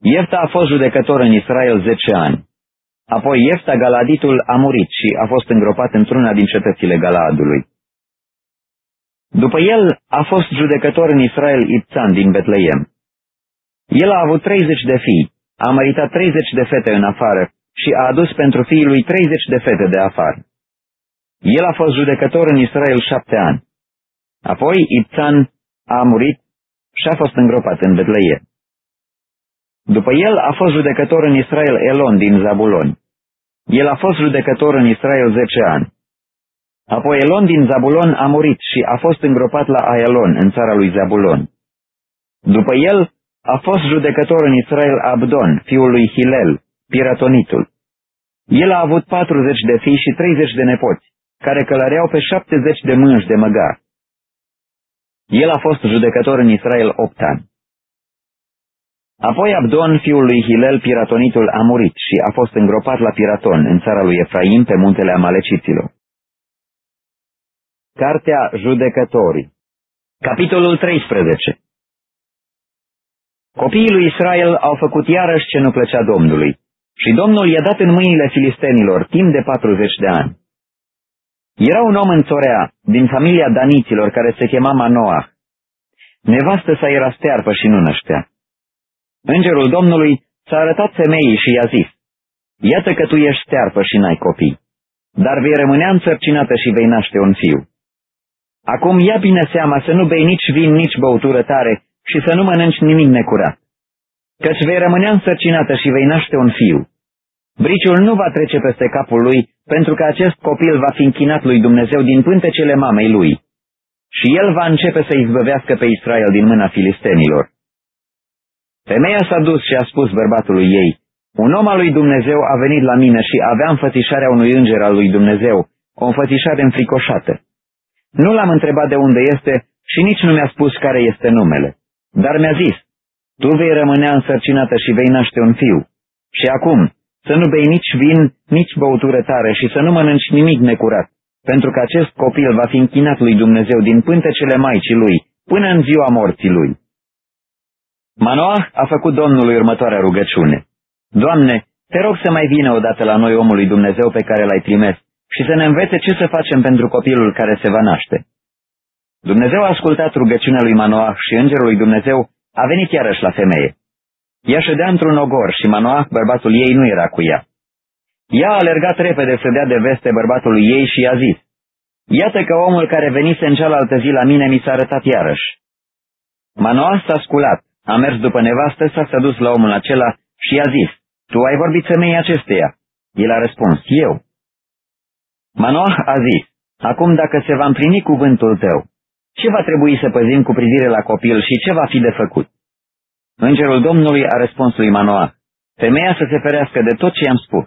Iefta a fost judecător în Israel 10 ani. Apoi Iefta Galaditul a murit și a fost îngropat într-una din cetățile Galadului. După el a fost judecător în Israel Ipțan din Betleem. El a avut 30 de fii, a măritat 30 de fete în afară și a adus pentru fiii lui 30 de fete de afară. El a fost judecător în Israel șapte ani. Apoi Ipțan a murit și a fost îngropat în Betleem. După el a fost judecător în Israel Elon din Zabulon. El a fost judecător în Israel zece ani. Apoi Elon din Zabulon a murit și a fost îngropat la Aelon, în țara lui Zabulon. După el a fost judecător în Israel Abdon, fiul lui Hilel, piratonitul. El a avut 40 de fii și 30 de nepoți, care călăreau pe 70 de mânși de măgar. El a fost judecător în Israel opt ani. Apoi Abdon, fiul lui Hilel, piratonitul, a murit și a fost îngropat la Piraton, în țara lui Efraim, pe muntele Amaleciților. Cartea Judecătorii Capitolul 13 Copiii lui Israel au făcut iarăși ce nu plăcea Domnului și Domnul i-a dat în mâinile filistenilor timp de 40 de ani. Era un om în Țorea, din familia Daniților, care se chema Manoah. Nevastă sa era stearpă și nu năștea. Îngerul Domnului s-a arătat femeii și i-a zis, Iată că tu ești stearpă și n-ai copii, dar vei rămânea însărcinată și vei naște un fiu. Acum ia bine seama să nu bei nici vin, nici băutură tare și să nu mănânci nimic necurat, căci vei rămânea însărcinată și vei naște un fiu. Briciul nu va trece peste capul lui, pentru că acest copil va fi închinat lui Dumnezeu din pântecele mamei lui. Și el va începe să izbăvească pe Israel din mâna filistenilor. Femeia s-a dus și a spus bărbatului ei, un om al lui Dumnezeu a venit la mine și avea înfățișarea unui înger al lui Dumnezeu, o înfățișare înfricoșată. Nu l-am întrebat de unde este și nici nu mi-a spus care este numele, dar mi-a zis, tu vei rămânea însărcinată și vei naște un fiu. Și acum, să nu bei nici vin, nici băutură tare și să nu mănânci nimic necurat, pentru că acest copil va fi închinat lui Dumnezeu din pântecele Maicii lui, până în ziua morții lui. Manoah a făcut Domnului următoarea rugăciune. Doamne, te rog să mai vină odată la noi omul lui Dumnezeu pe care l-ai trimis și să ne învețe ce să facem pentru copilul care se va naște. Dumnezeu a ascultat rugăciunea lui Manoah și îngerul lui Dumnezeu a venit iarăși la femeie. Ea ședea într-un ogor și Manoah, bărbatul ei, nu era cu ea. Ea a alergat repede să dea de veste bărbatului ei și i-a zis, Iată că omul care venise în cealaltă zi la mine mi s-a arătat iarăși. Manoah s-a sculat, a mers după nevastă, s-a dus la omul acela și i-a zis, Tu ai vorbit femeii acesteia. El a răspuns, eu. Manoah a zis, Acum dacă se va împlini cuvântul tău, ce va trebui să păzim cu privire la copil și ce va fi de făcut? Îngerul Domnului a răspuns lui Manoah, Femeia să se ferească de tot ce i-am spus.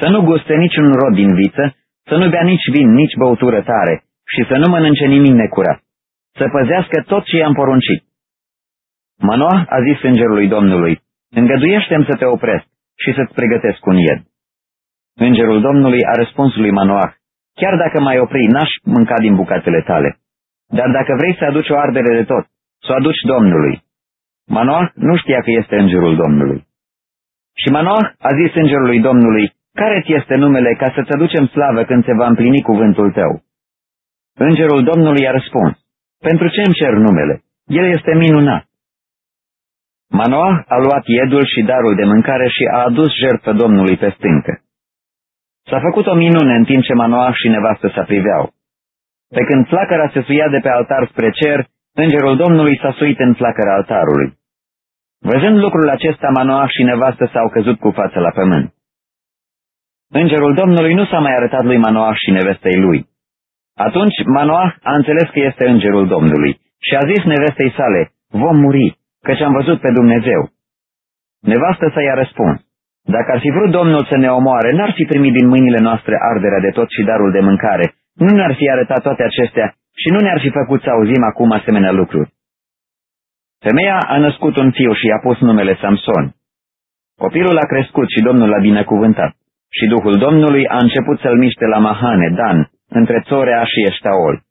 Să nu guste niciun rod din viță, să nu bea nici vin, nici băutură tare și să nu mănânce nimic necurat. Să păzească tot ce i-am poruncit. Manoah a zis îngerului Domnului, îngăduiește-mi să te opresc și să-ți pregătesc un ied. Îngerul Domnului a răspuns lui Manoah, chiar dacă mai opri, n-aș mânca din bucatele tale. Dar dacă vrei să aduci o ardere de tot, să o aduci Domnului. Manoah nu știa că este îngerul Domnului. Și Manoah a zis îngerului Domnului, care ți este numele ca să-ți aducem slavă când se va împlini cuvântul tău? Îngerul Domnului a răspuns, pentru ce îmi cer numele? El este minunat. Manoah a luat iedul și darul de mâncare și a adus jertfă Domnului pe stâncă. S-a făcut o minune în timp ce Manoah și nevastă se priveau. Pe când flacăra se suia de pe altar spre cer, îngerul Domnului s-a suit în flacăra altarului. Văzând lucrul acesta, Manoah și nevastă s-au căzut cu față la pământ. Îngerul Domnului nu s-a mai arătat lui Manoah și nevestei lui. Atunci Manoah a înțeles că este îngerul Domnului și a zis nevestei sale, vom muri, căci am văzut pe Dumnezeu. Nevastă să i-a răspuns, dacă ar fi vrut Domnul să ne omoare, n-ar fi primit din mâinile noastre arderea de tot și darul de mâncare, nu ne-ar fi arătat toate acestea și nu ne-ar fi făcut să auzim acum asemenea lucruri. Femeia a născut un fiu și i-a pus numele Samson. Copilul a crescut și Domnul l-a binecuvântat. Și Duhul Domnului a început să-l miște la Mahane, Dan, între Țorea și Eștaol.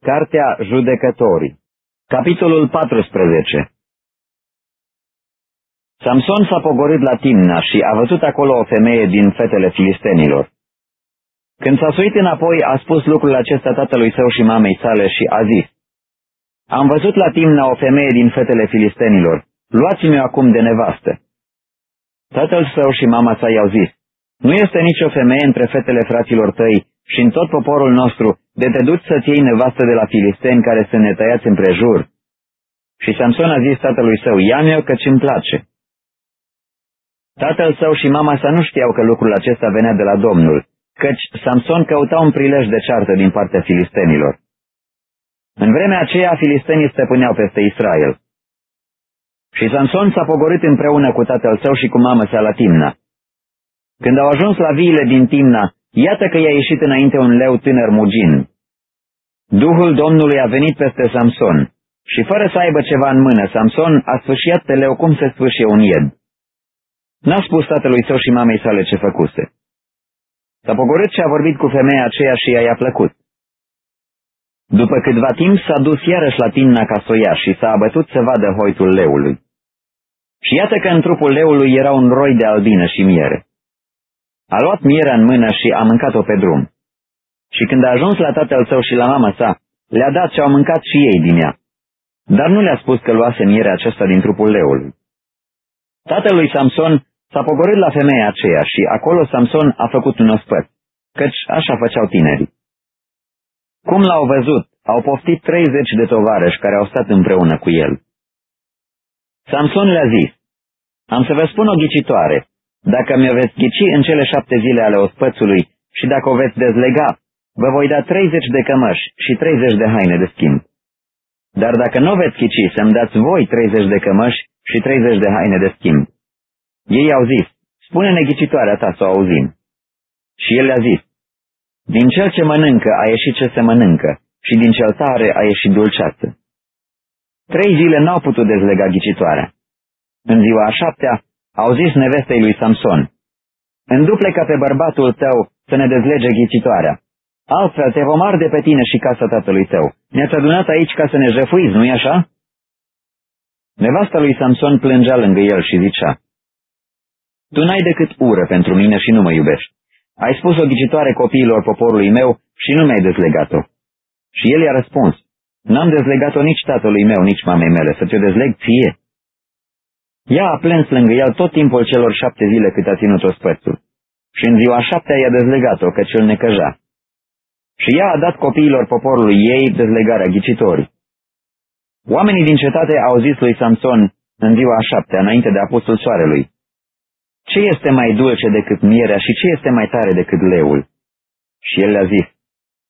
Cartea Judecătorii Capitolul 14 Samson s-a pogorât la Timna și a văzut acolo o femeie din fetele filistenilor. Când s-a suit înapoi, a spus lucrul acesta tatălui său și mamei sale și a zis, Am văzut la Timna o femeie din fetele filistenilor, luați-mi-o acum de nevastă. Tatăl său și mama sa i-au zis, Nu este nicio femeie între fetele fraților tăi și în tot poporul nostru de te duci să-ți iei nevastă de la filisteni care să ne tăiați împrejur. Și Samson a zis tatălui său, ia-mi-o căci îmi place. Tatăl său și mama sa nu știau că lucrul acesta venea de la Domnul, căci Samson căuta un prilej de ceartă din partea filistenilor. În vremea aceea filistenii stăpâneau peste Israel. Și Samson s-a pogorât împreună cu tatăl său și cu mamă sa la Timna. Când au ajuns la viile din Timna, iată că i-a ieșit înainte un leu tânăr mugin. Duhul Domnului a venit peste Samson și fără să aibă ceva în mână, Samson a sfârșit pe leu cum se sfârșie un ied. N-a spus tatălui său și mamei sale ce făcuse. S-a pogorât și a vorbit cu femeia aceea și ea i-a plăcut. După câtva timp s-a dus iarăși la Timna ca să o ia și s-a abătut să vadă hoitul leului. Și iată că în trupul leului era un roi de albină și miere. A luat mierea în mână și a mâncat-o pe drum. Și când a ajuns la tatăl său și la mama sa, le-a dat și au mâncat și ei din ea. Dar nu le-a spus că luase mierea aceasta din trupul leului. Tatălui Samson s-a pogorât la femeia aceea și acolo Samson a făcut un ospăț, căci așa făceau tinerii. Cum l-au văzut, au poftit 30 de tovarăși care au stat împreună cu el. Samson le-a zis, am să vă spun o ghicitoare, dacă mi-o veți ghici în cele șapte zile ale ospățului și dacă o veți dezlega, vă voi da 30 de cămăși și 30 de haine de schimb. Dar dacă nu veți ghici, să-mi dați voi 30 de cămăși și 30 de haine de schimb. Ei au zis, spune-ne ghicitoarea ta să o auzim. Și el le-a zis, din cel ce mănâncă a ieșit ce se mănâncă și din cel tare a ieșit dulceață. Trei zile n-au putut dezlega ghicitoarea. În ziua a șaptea au zis nevestei lui Samson, Înduplecă pe bărbatul tău să ne dezlege ghicitoarea. Altfel te vom arde pe tine și casa tatălui tău. Ne-ați adunat aici ca să ne jefuiți, nu-i așa? Nevasta lui Samson plângea lângă el și zicea, Tu n-ai decât ură pentru mine și nu mă iubești. Ai spus o ghicitoare copiilor poporului meu și nu mi-ai dezlegat-o. Și el i-a răspuns, N-am dezlegat-o nici tatălui meu, nici mamei mele, să te dezleg ție. Ea a plâns lângă el tot timpul celor șapte zile cât a ținut-o spățul. Și în ziua șaptea i-a dezlegat-o, căci îl necăja. Și ea a dat copiilor poporului ei dezlegarea ghicitorii. Oamenii din cetate au zis lui Samson în ziua șaptea, înainte de apusul soarelui, Ce este mai dulce decât mierea și ce este mai tare decât leul? Și el le-a zis,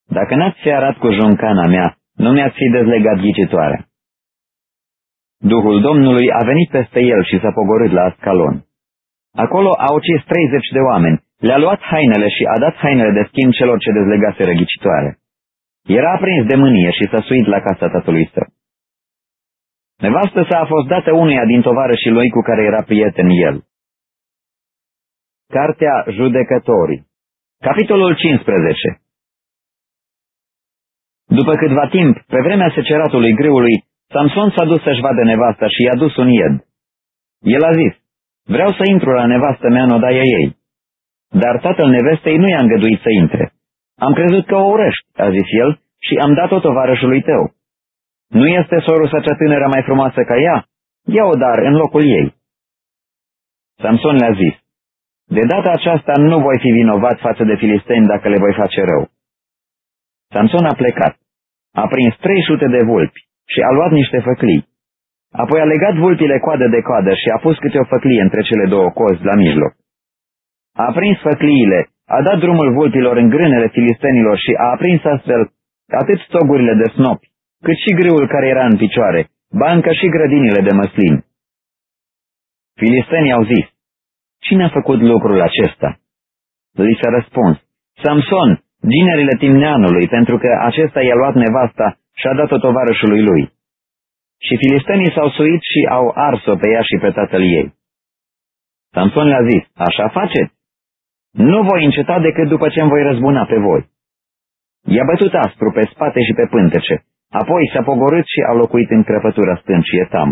Dacă n-ați fi arat cu juncana mea, nu mi-ați fi dezlegat ghicitoarea. Duhul Domnului a venit peste el și s-a pogorât la Ascalon. Acolo a ucis 30 de oameni, le-a luat hainele și a dat hainele de schimb celor ce dezlegase răghicitoare. Era aprins de mânie și s-a suit la casa tatălui său. Nevastă sa a fost dată uneia din tovarășii lui cu care era prieten el. Cartea Judecătorii Capitolul 15 După câtva timp, pe vremea seceratului grâului, Samson s-a dus să-și vadă nevasta și i-a dus un ied. El a zis, vreau să intru la nevastă mea în odaia ei. Dar tatăl nevestei nu i-a îngăduit să intre. Am crezut că o urăști, a zis el, și am dat-o tovarășului tău. Nu este sorusa cea tânără mai frumoasă ca ea? Ia-o dar în locul ei. Samson le-a zis, De data aceasta nu voi fi vinovat față de filisteni dacă le voi face rău. Samson a plecat, a prins 300 de vulpi și a luat niște făclii. Apoi a legat vulpile coadă de coadă și a pus câte o făclie între cele două cozi la mijloc. A prins făcliile, a dat drumul vulpilor în grânele filistenilor și a aprins astfel atât stogurile de snopi, cât și grâul care era în picioare, banca și grădinile de măslin. Filistenii au zis, Cine a făcut lucrul acesta? Li s-a răspuns, Samson, ginerile Timneanului, pentru că acesta i-a luat nevasta și a dat-o tovarășului lui. Și filistenii s-au suit și au ars-o pe ea și pe tatăl ei. Samson le-a zis, așa faceți? Nu voi înceta decât după ce îmi voi răzbuna pe voi. I-a bătut aspru pe spate și pe pântece, apoi s-a pogorât și a locuit în crăpătura stâncii Etam.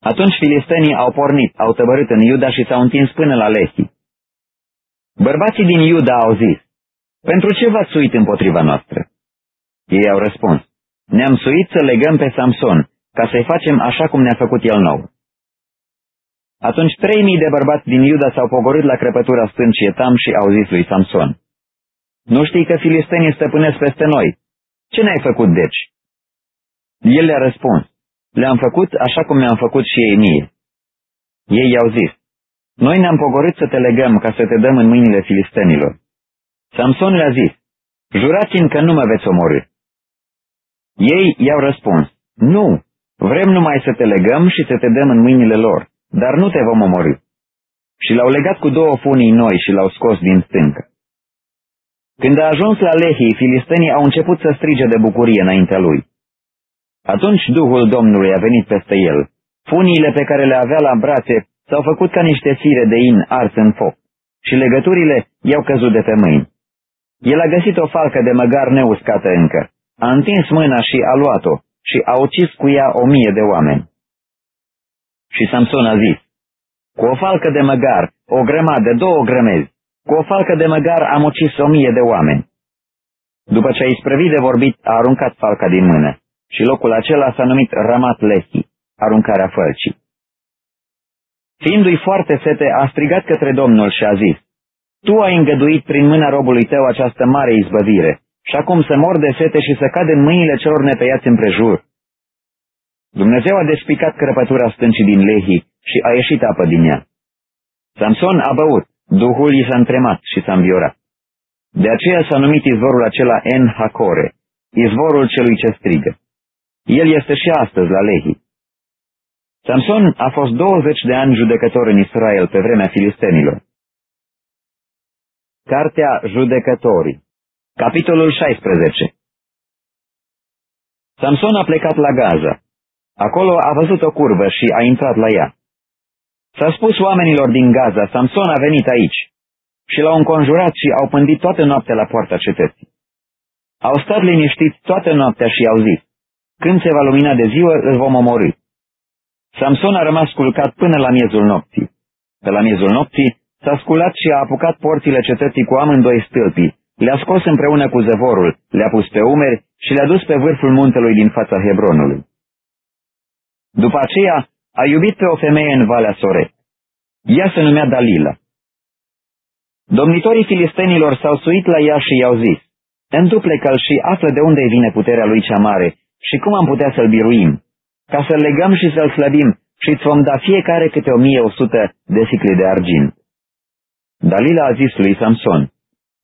Atunci filistenii au pornit, au tăbărât în Iuda și s-au întins până la Lehi. Bărbații din Iuda au zis, Pentru ce v-ați suit împotriva noastră? Ei au răspuns, Ne-am suit să legăm pe Samson, ca să-i facem așa cum ne-a făcut el nou. Atunci trei mii de bărbați din Iuda s-au pogorât la crăpătura stâncii Etam și au zis lui Samson, Nu știi că filistenii stăpânesc peste noi? Ce ne-ai făcut deci? El le-a răspuns, le-am făcut așa cum mi-am făcut și ei mie. Ei i-au zis, noi ne-am pogorât să te legăm ca să te dăm în mâinile filistenilor. Samson le-a zis, jurați-mi că nu mă veți omorâ. Ei i-au răspuns, nu, vrem numai să te legăm și să te dăm în mâinile lor, dar nu te vom omorâ. Și l-au legat cu două funii noi și l-au scos din stâncă. Când a ajuns la Lehi, filistenii au început să strige de bucurie înaintea lui. Atunci Duhul Domnului a venit peste el. Funiile pe care le avea la brațe s-au făcut ca niște fire de in ars în foc și legăturile i-au căzut de pe mâini. El a găsit o falcă de măgar neuscată încă, a întins mâna și a luat-o și a ucis cu ea o mie de oameni. Și Samson a zis, cu o falcă de măgar, o grămadă, două grămezi, cu o falcă de măgar am ucis o mie de oameni. După ce a isprăvit de vorbit, a aruncat falca din mână și locul acela s-a numit Ramat Lehi, aruncarea fălcii. Fiindu-i foarte sete, a strigat către Domnul și a zis, Tu ai îngăduit prin mâna robului tău această mare izbăvire și acum să mor de sete și să cad în mâinile celor nepeiați împrejur. Dumnezeu a despicat crăpătura stâncii din Lehi și a ieșit apă din ea. Samson a băut, Duhul i s-a întremat și s-a înviorat. De aceea s-a numit izvorul acela En Hakore, izvorul celui ce strigă. El este și astăzi la Lehi. Samson a fost 20 de ani judecător în Israel pe vremea filistenilor. Cartea Judecătorii Capitolul 16 Samson a plecat la Gaza. Acolo a văzut o curvă și a intrat la ea. S-a spus oamenilor din Gaza, Samson a venit aici. Și l-au înconjurat și au pândit toată noaptea la poarta cetății. Au stat liniștiți toată noaptea și au zis, când se va lumina de ziua, îl vom omorâ. Samson a rămas culcat până la miezul nopții. Pe la miezul nopții s-a sculat și a apucat porțile cetății cu amândoi stâlpii, le-a scos împreună cu zăvorul, le-a pus pe umeri și le-a dus pe vârful muntelui din fața Hebronului. După aceea, a iubit pe o femeie în Valea Sore. Ea se numea Dalila. Domnitorii filistenilor s-au suit la ea și i-au zis, Înduplecă-l și află de unde vine puterea lui cea mare și cum am putea să-l biruim? Ca să-l legăm și să-l slăbim și îți vom da fiecare câte o mie o sută de sicli de argint. Dalila a zis lui Samson,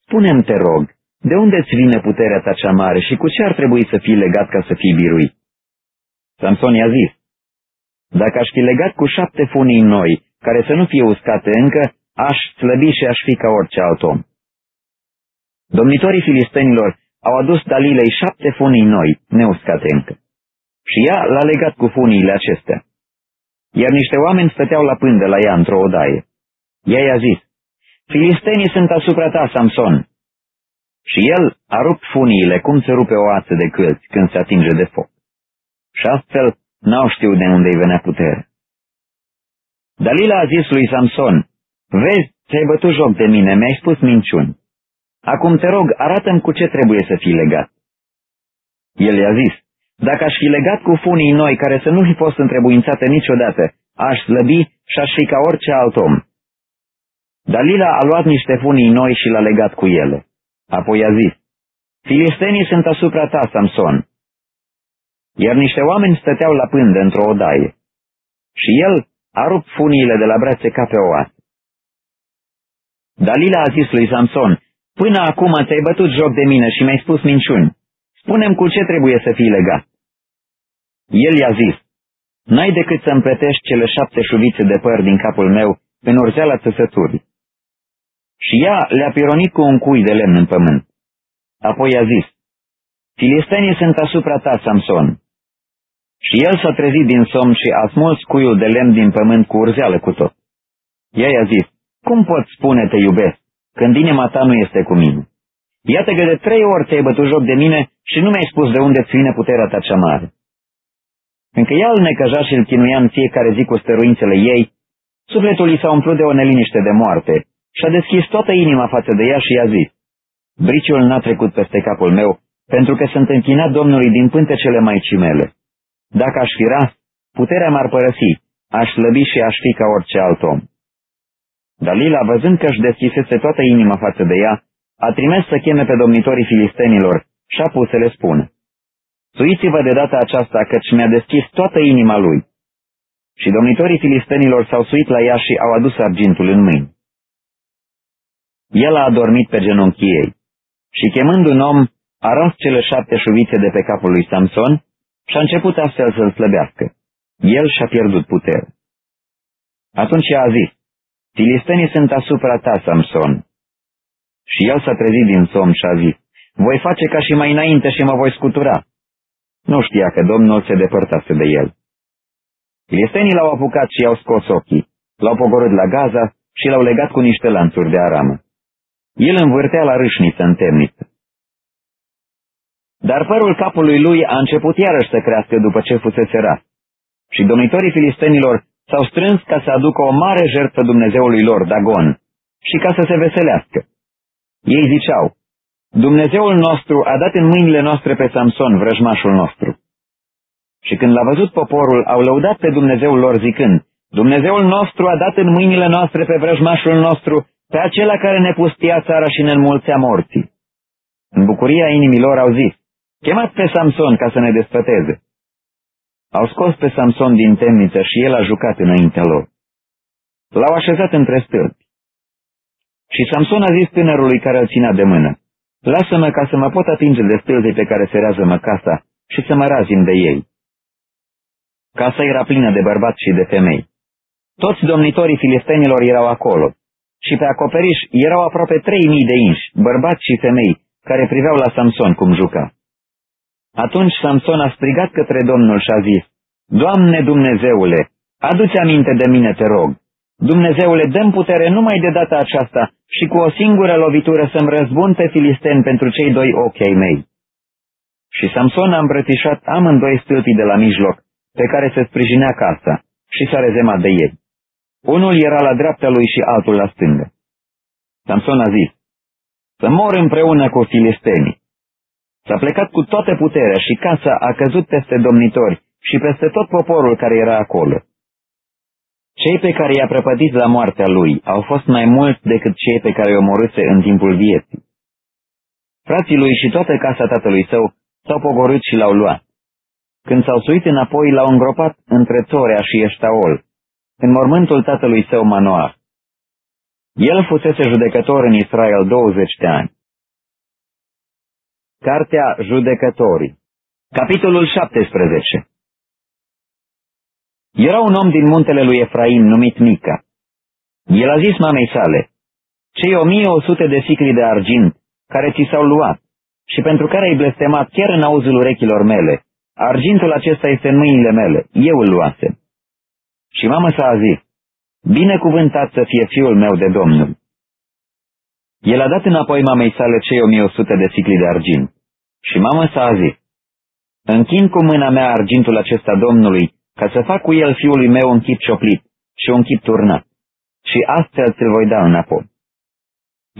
Spune-mi, te rog, de unde îți vine puterea ta cea mare și cu ce ar trebui să fii legat ca să fii biruit? Samson i-a zis, Dacă aș fi legat cu șapte funii noi, care să nu fie uscate încă, aș slăbi și aș fi ca orice alt om. Domnitorii filistenilor au adus Dalilei șapte funii noi, neuscate încă. Și ea l-a legat cu funiile acestea. Iar niște oameni stăteau la pândă la ea într-o odaie. Ea i-a zis, Filistenii sunt asupra ta, Samson. Și el a rupt funiile cum se rupe o ață de câlți când se atinge de foc. Și astfel n-au știut de unde îi venea putere. Dalila a zis lui Samson, Vezi, ți-ai bătut joc de mine, mi-ai spus minciuni. Acum te rog, arată-mi cu ce trebuie să fii legat. El i-a zis, dacă aș fi legat cu funii noi care să nu fi fost întrebuințate niciodată, aș slăbi și aș fi ca orice alt om. Dalila a luat niște funii noi și l-a legat cu ele. Apoi a zis, Filistenii sunt asupra ta, Samson. Iar niște oameni stăteau la pândă într-o odaie. Și el a rupt funiile de la brațe ca pe o oasă. Dalila a zis lui Samson, până acum ți-ai bătut joc de mine și mi-ai spus minciuni. Spunem cu ce trebuie să fii legat. El i-a zis, n-ai decât să împletești cele șapte șuvițe de păr din capul meu în urzeala țăsăturii. Și ea le-a pironit cu un cui de lemn în pământ. Apoi a zis, Filistenii sunt asupra ta, Samson. Și el s-a trezit din somn și a smuls cuiul de lemn din pământ cu urzeală cu tot. Ea i-a zis, cum poți spune te iubesc, când inima ta nu este cu mine? Iată că de trei ori te-ai bătut joc de mine și nu mi-ai spus de unde ți vine puterea ta cea mare. Încă ea îl necăja și îl chinuia în fiecare zi cu stăruințele ei, sufletul i s-a umplut de o neliniște de moarte și a deschis toată inima față de ea și i-a zis, Briciul n-a trecut peste capul meu, pentru că sunt închinat Domnului din pântecele maicii mele. Dacă aș fi ras, puterea m-ar părăsi, aș slăbi și aș fi ca orice alt om. Dalila, văzând că își deschisese toată inima față de ea, a trimis să cheme pe domnitorii filistenilor și a pus să le spună. Suiți-vă de data aceasta, căci mi-a deschis toată inima lui. Și domnitorii filistenilor s-au suit la ea și au adus argintul în mâini. El a adormit pe genunchii ei și chemând un om, a ras cele șapte șuvițe de pe capul lui Samson și a început astfel să-l slăbească. El și-a pierdut putere. Atunci a zis, Filistenii sunt asupra ta, Samson. Și el s-a trezit din somn și a zis, voi face ca și mai înainte și mă voi scutura. Nu știa că Domnul se depărtase de el. Filistenii l-au apucat și i-au scos ochii, l-au pogorât la Gaza și l-au legat cu niște lanțuri de aramă. El învârtea la râșniță în temniță. Dar părul capului lui a început iarăși să crească după ce fusese ras. Și domnitorii filistenilor s-au strâns ca să aducă o mare jertfă Dumnezeului lor, Dagon, și ca să se veselească. Ei ziceau, Dumnezeul nostru a dat în mâinile noastre pe Samson, vrăjmașul nostru. Și când l-a văzut poporul, au lăudat pe Dumnezeul lor zicând, Dumnezeul nostru a dat în mâinile noastre pe vrăjmașul nostru, pe acela care ne pustia țara și ne înmulțea morții. În bucuria inimilor au zis, chemați pe Samson ca să ne despăteze. Au scos pe Samson din temniță și el a jucat înaintea lor. L-au așezat între stâlpi. Și Samson a zis tânărului care îl ținea de mână, Lasă-mă ca să mă pot atinge de stâlpii pe care se rează-mă casa și să mă razim de ei. Casa era plină de bărbați și de femei. Toți domnitorii filistenilor erau acolo și pe acoperiș erau aproape trei mii de inși, bărbați și femei, care priveau la Samson cum juca. Atunci Samson a strigat către Domnul și a zis, Doamne Dumnezeule, adu-ți aminte de mine, te rog. Dumnezeule, dăm putere numai de data aceasta și cu o singură lovitură să-mi răzbun pe filisteni pentru cei doi ochi ai mei. Și Samson a îmbrățișat amândoi stâlpii de la mijloc, pe care se sprijinea casa, și s-a rezemat de ei. Unul era la dreapta lui și altul la stângă. Samson a zis, să mor împreună cu filistenii. S-a plecat cu toată puterea și casa a căzut peste domnitori și peste tot poporul care era acolo. Cei pe care i-a prăpădit la moartea lui au fost mai mulți decât cei pe care i-o omorâse în timpul vieții. Frații lui și toată casa tatălui său s-au pogorât și l-au luat. Când s-au suit înapoi, l-au îngropat între Torea și Eștaol, în mormântul tatălui său Manoah. El fusese judecător în Israel 20 de ani. Cartea Judecătorii Capitolul 17 Era un om din muntele lui Efraim numit Mica. El a zis mamei sale, Cei 1100 de sicli de argint care ți s-au luat și pentru care ai blestemat chiar în auzul urechilor mele, argintul acesta este în mâinile mele, eu îl luasem. Și mama sa a zis, Binecuvântat să fie fiul meu de Domnul. El a dat înapoi mamei sale cei 1100 de sicli de argint. Și mama sa a zis, Închin cu mâna mea argintul acesta Domnului, ca să fac cu el fiului meu un chip cioplit și un chip turnat, și astfel ți-l voi da înapoi.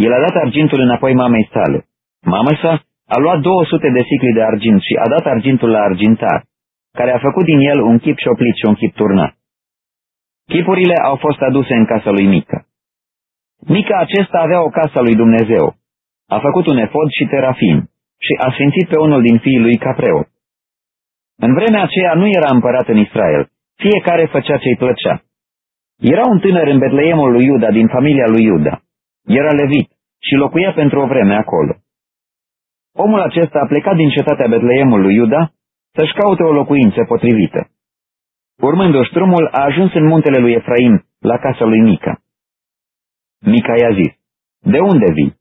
El a dat argintul înapoi mamei sale. Mama sa a luat 200 de sicli de argint și a dat argintul la argintar, care a făcut din el un chip cioplit și un chip turnat. Chipurile au fost aduse în casa lui Mica. Mica acesta avea o casă lui Dumnezeu. A făcut un efod și terafim și a sfințit pe unul din fiii lui ca preot. În vremea aceea nu era împărat în Israel, fiecare făcea ce-i plăcea. Era un tânăr în Betleemul lui Iuda, din familia lui Iuda. Era levit și locuia pentru o vreme acolo. Omul acesta a plecat din cetatea Betleemul lui Iuda să-și caute o locuință potrivită. Urmându-și drumul, a ajuns în muntele lui Efraim, la casa lui Mica. Mica i-a zis, De unde vii?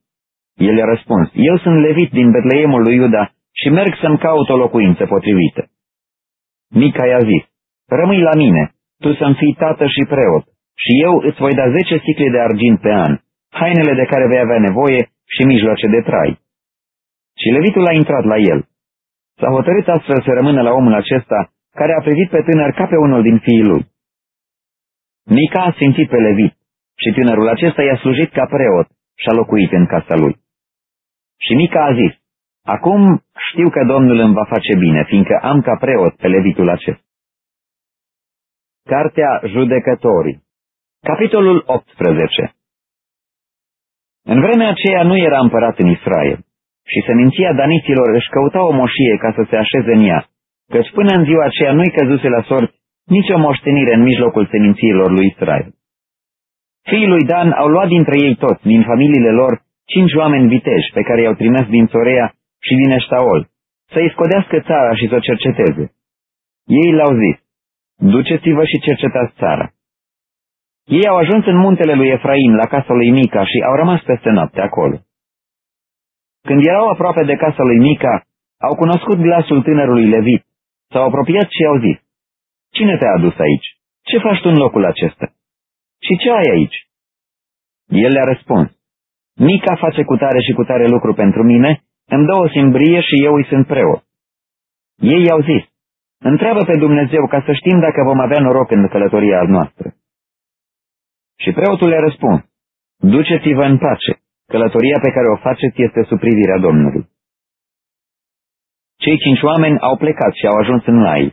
El i-a răspuns, Eu sunt levit din Betleemul lui Iuda și merg să-mi caut o locuință potrivită. Mica i-a zis, Rămâi la mine, tu să-mi fii tată și preot, și eu îți voi da zece sicle de argint pe an, hainele de care vei avea nevoie și mijloace de trai. Și levitul a intrat la el. S-a hotărât astfel să rămână la omul acesta, care a privit pe tânăr ca pe unul din fiii lui. Mica a simțit pe levit și tânărul acesta i-a slujit ca preot și a locuit în casa lui. Și Mica a zis, Acum știu că Domnul îmi va face bine, fiindcă am ca preot pe levitul acesta. Cartea Judecătorii Capitolul 18 În vremea aceea nu era împărat în Israel și seminția daniților își căuta o moșie ca să se așeze în ea, căci până în ziua aceea nu-i căzuse la sort nicio moștenire în mijlocul semințiilor lui Israel. Fiii lui Dan au luat dintre ei toți, din familiile lor, cinci oameni viteji pe care i-au trimis din Sorea și din Eștaol, să-i scodească țara și să o cerceteze. Ei l-au zis, duceți-vă și cercetați țara. Ei au ajuns în muntele lui Efraim, la casa lui Mica, și au rămas peste noapte acolo. Când erau aproape de casa lui Mica, au cunoscut glasul tânărului Levit, s-au apropiat și au zis, Cine te-a adus aici? Ce faci tu în locul acesta? Și ce ai aici? El le-a răspuns, Mica face cu tare și cu tare lucru pentru mine, îmi dă o simbrie și eu îi sunt preot. Ei i-au zis, întreabă pe Dumnezeu ca să știm dacă vom avea noroc în călătoria noastră. Și preotul le-a răspuns, duceți-vă în pace, călătoria pe care o faceți este sub privirea Domnului. Cei cinci oameni au plecat și au ajuns în Lai.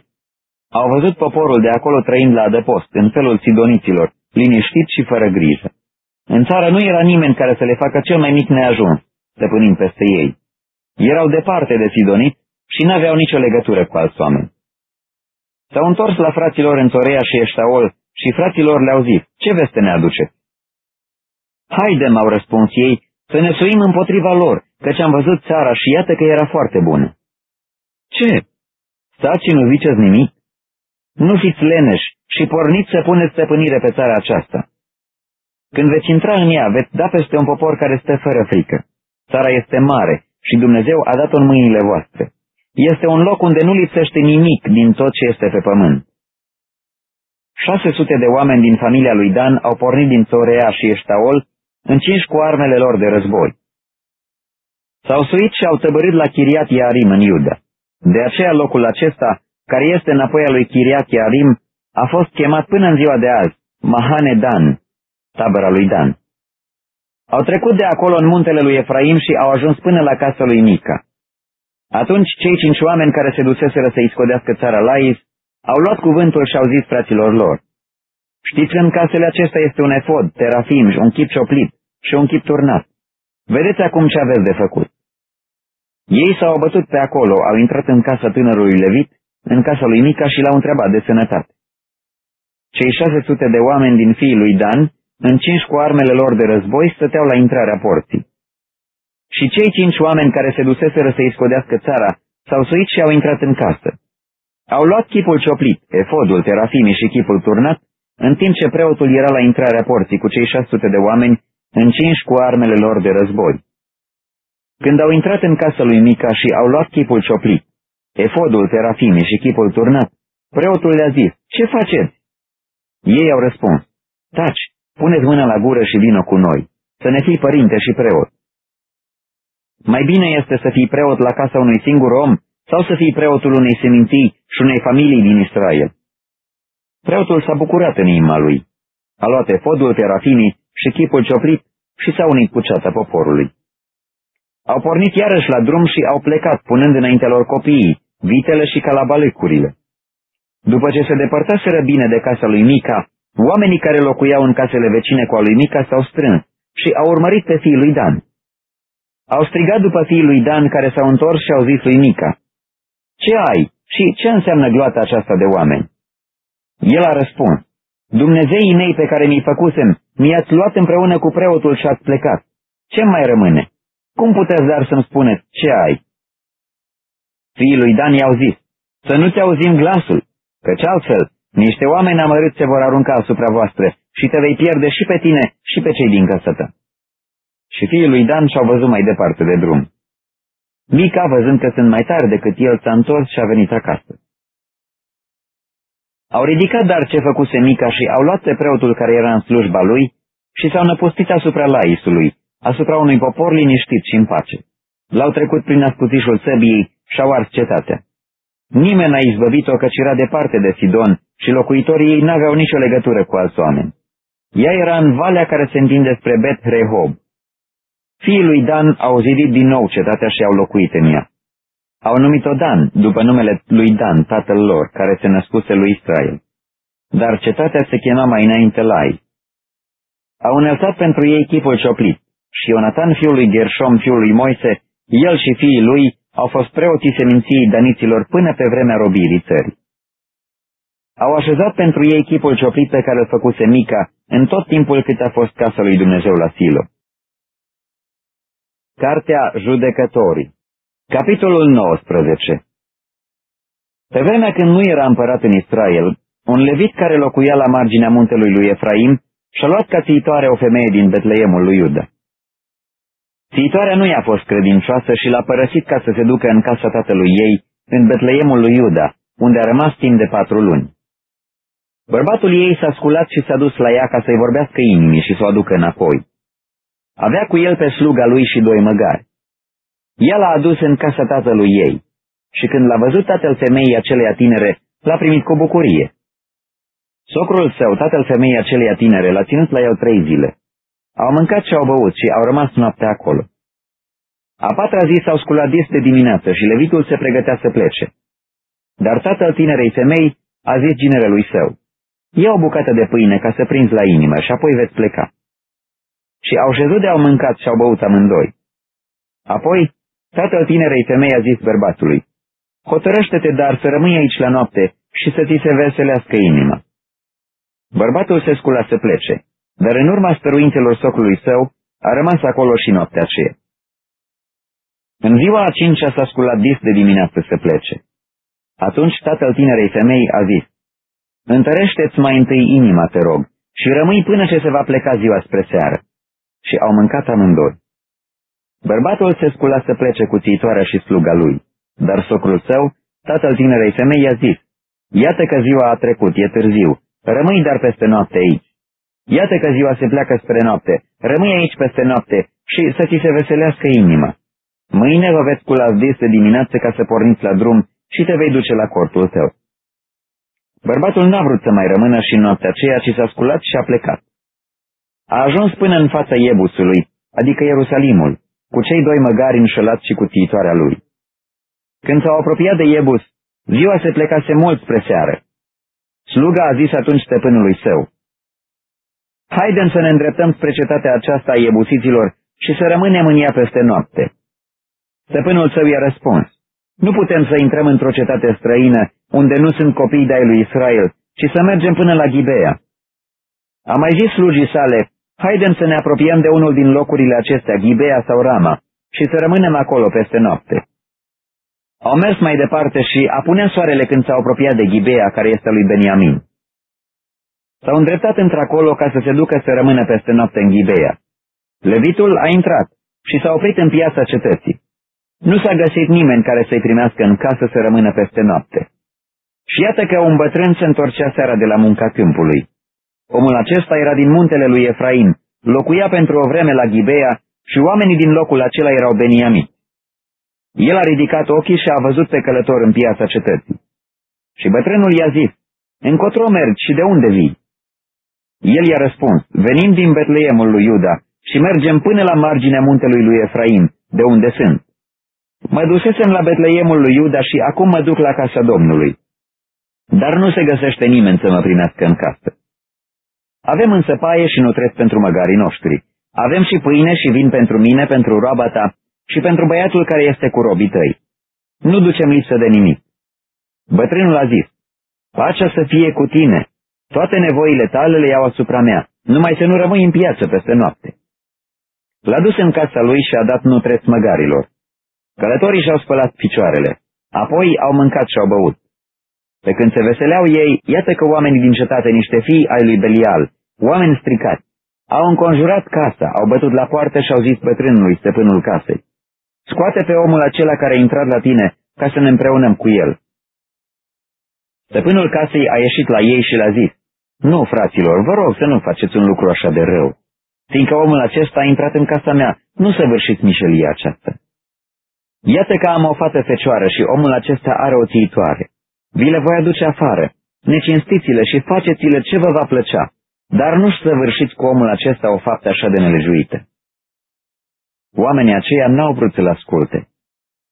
Au văzut poporul de acolo trăind la adăpost, în felul sidoniților, liniștit și fără grijă. În țară nu era nimeni care să le facă cel mai mic neajuns, stăpânind peste ei. Erau departe de sidoniți și n-aveau nicio legătură cu alți oameni. S-au întors la fraților în Torea și Eștaol și fraților le-au zis, ce veste ne aduce? Haide, m-au răspuns ei, să ne suim împotriva lor, căci am văzut țara și iată că era foarte bună. Ce? Stați și nu ziceți nimic? Nu fiți leneși și porniți să puneți stăpânire pe țara aceasta. Când veți intra în ea, veți da peste un popor care stă fără frică. Țara este mare și Dumnezeu a dat-o în mâinile voastre. Este un loc unde nu lipsește nimic din tot ce este pe pământ. 600 de oameni din familia lui Dan au pornit din Sorea și Eștaol, încinși cu armele lor de război. S-au suit și au tăbărit la Chiriat Iarim în Iuda. De aceea locul acesta, care este înapoi a lui Chiriat Iarim, a fost chemat până în ziua de azi, Mahane Dan, tabăra lui Dan. Au trecut de acolo în muntele lui Efraim și au ajuns până la casa lui Mica. Atunci cei cinci oameni care se duseseră să-i scodească țara Lais au luat cuvântul și au zis fraților lor, Știți că în casele acesta este un efod, terafim, un chip cioplit și un chip turnat. Vedeți acum ce aveți de făcut. Ei s-au abătut pe acolo, au intrat în casa tânărului Levit, în casa lui Mica și l-au întrebat de sănătate. Cei 600 de oameni din fiii lui Dan, încinși cu armele lor de război, stăteau la intrarea porții. Și cei cinci oameni care se duseseră să-i scodească țara, s-au suit și au intrat în casă. Au luat chipul cioplit, efodul, terafimii și chipul turnat, în timp ce preotul era la intrarea porții cu cei 600 de oameni, încinși cu armele lor de război. Când au intrat în casa lui Mica și au luat chipul cioplit, efodul, terafimii și chipul turnat, preotul le-a zis, ce faceți? Ei au răspuns, taci, puneți mâna la gură și vină cu noi, să ne fii părinte și preot. Mai bine este să fii preot la casa unui singur om sau să fii preotul unei seminții și unei familii din Israel. Preotul s-a bucurat în inima lui. A luat efodul, terafimii și chipul cioplit și s-a unit cu ceata poporului. Au pornit iarăși la drum și au plecat, punând înaintea lor copiii, vitele și calabalecurile. După ce se depărtaseră bine de casa lui Mica, oamenii care locuiau în casele vecine cu a lui Mica s-au strâns și au urmărit pe fiul lui Dan. Au strigat după fiul lui Dan care s-au întors și au zis lui Mica, Ce ai și ce înseamnă gloata aceasta de oameni? El a răspuns, Dumnezeii mei pe care mi-i făcusem, mi-ați luat împreună cu preotul și ați plecat. Ce mai rămâne? Cum puteți dar să-mi spuneți ce ai? Fiii lui Dan i-au zis, să nu-ți auzim glasul, căci altfel niște oameni amărâți se vor arunca asupra voastră și te vei pierde și pe tine și pe cei din căsătă. Și fiii lui Dan și-au văzut mai departe de drum. Mica, văzând că sunt mai tare decât el, s-a întors și a venit acasă. Au ridicat dar ce făcuse Mica și au luat pe preotul care era în slujba lui și s-au năpustit asupra Laisului, asupra unui popor liniștit și în pace. L-au trecut prin ascuțișul săbiei și au ars cetatea. Nimeni n-a izbăvit-o căci era departe de Sidon și locuitorii ei n-aveau nicio legătură cu alți oameni. Ea era în valea care se întinde spre Bet Rehob. Fiii lui Dan au zidit din nou cetatea și au locuit în ea. Au numit-o Dan, după numele lui Dan, tatăl lor, care se născuse lui Israel. Dar cetatea se chema mai înainte Lai. Au înălțat pentru ei chipul cioplit și Ionatan, fiul lui Gershom, fiul lui Moise, el și fiii lui au fost preoții seminției daniților până pe vremea robirii țării. Au așezat pentru ei chipul cioplit pe care îl făcuse Mica în tot timpul cât a fost casa lui Dumnezeu la Silo. Cartea Judecătorii Capitolul 19 Pe vremea când nu era împărat în Israel, un levit care locuia la marginea muntelui lui Efraim și-a luat ca țitoare o femeie din Betleemul lui Iuda. Țitoarea nu i-a fost credincioasă și l-a părăsit ca să se ducă în casa tatălui ei, în Betleemul lui Iuda, unde a rămas timp de patru luni. Bărbatul ei s-a sculat și s-a dus la ea ca să-i vorbească inimii și să o aducă înapoi. Avea cu el pe sluga lui și doi măgari. El l-a adus în casa tatălui ei și când l-a văzut tatăl femeii aceleia tinere, l-a primit cu bucurie. Socrul său, tatăl femeii aceleia tinere, l-a ținut la el trei zile. Au mâncat și au băut și au rămas noaptea acolo. A patra zi s-au sculat dis de dimineață și levitul se pregătea să plece. Dar tatăl tinerei femei a zis ginerelui său, ia o bucată de pâine ca să prinzi la inimă și apoi veți pleca. Și au șezut de au mâncat și au băut amândoi. Apoi, tatăl tinerei femei a zis bărbatului, hotărăște-te dar să rămâi aici la noapte și să ți se veselească inima. Bărbatul se scula să plece dar în urma stăruințelor socului său a rămas acolo și noaptea aceea. În ziua a cincea s-a sculat dis de dimineață să plece. Atunci tatăl tinerei femei a zis, Întărește-ți mai întâi inima, te rog, și rămâi până ce se va pleca ziua spre seară. Și au mâncat amândoi. Bărbatul se scula să plece cu țitoarea și sluga lui, dar socrul său, tatăl tinerei femei, i-a zis, Iată că ziua a trecut, e târziu, rămâi dar peste noapte aici. Iată că ziua se pleacă spre noapte, rămâi aici peste noapte și să ți se veselească inima. Mâine vă veți cula de dimineață ca să porniți la drum și te vei duce la cortul tău. Bărbatul n-a vrut să mai rămână și în noaptea aceea, ci s-a sculat și a plecat. A ajuns până în fața Iebusului, adică Ierusalimul, cu cei doi măgari înșelați și cu țiitoarea lui. Când s-au apropiat de Iebus, ziua se plecase mult spre seară. Sluga a zis atunci stăpânului său, Haidem să ne îndreptăm spre cetatea aceasta a iebusiților și să rămânem în ea peste noapte. Stăpânul său i-a răspuns, nu putem să intrăm într-o cetate străină, unde nu sunt copii de-ai lui Israel, ci să mergem până la Ghibea. A mai zis slugii sale, haidem să ne apropiem de unul din locurile acestea, Ghibea sau Rama, și să rămânem acolo peste noapte. Au mers mai departe și apunea soarele când s-au apropiat de Ghibea, care este lui Beniamin. S-au îndreptat într-acolo ca să se ducă să rămână peste noapte în Ghibea. Levitul a intrat și s-a oprit în piața cetății. Nu s-a găsit nimeni care să-i primească în casă să rămână peste noapte. Și iată că un bătrân se întorcea seara de la munca câmpului. Omul acesta era din muntele lui Efraim, locuia pentru o vreme la Ghibea și oamenii din locul acela erau beniami. El a ridicat ochii și a văzut pe călător în piața cetății. Și bătrânul i-a zis, încotro mergi și de unde vii? El i-a răspuns, venim din Betleemul lui Iuda și mergem până la marginea muntelui lui Efraim, de unde sunt. Mă dusesem la Betleemul lui Iuda și acum mă duc la casa Domnului. Dar nu se găsește nimeni să mă primească în casă. Avem însă paie și nutresc pentru măgarii noștri. Avem și pâine și vin pentru mine, pentru roaba ta și pentru băiatul care este cu robii tăi. Nu ducem lipsă de nimic. Bătrânul a zis, pacea să fie cu tine, toate nevoile tale le iau asupra mea, numai să nu rămâi în piață peste noapte. L-a dus în casa lui și a dat nutres măgarilor. Călătorii și-au spălat picioarele, apoi au mâncat și au băut. Pe când se veseleau ei, iată că oamenii din cetate, niște fii ai lui Belial, oameni stricați, au înconjurat casa, au bătut la poartă și au zis bătrânului, stăpânul casei, scoate pe omul acela care a intrat la tine, ca să ne împreunăm cu el. Stăpânul casei a ieșit la ei și le-a zis, Nu, fraților, vă rog să nu faceți un lucru așa de rău, fiindcă omul acesta a intrat în casa mea, nu să vârșiți mișelia aceasta. Iată că am o fată fecioară și omul acesta are o țiitoare. Vi le voi aduce afară, necinstiți-le și faceți-le ce vă va plăcea, dar nu să vârșiți cu omul acesta o faptă așa de nelejuită. Oamenii aceia n-au vrut să-l asculte.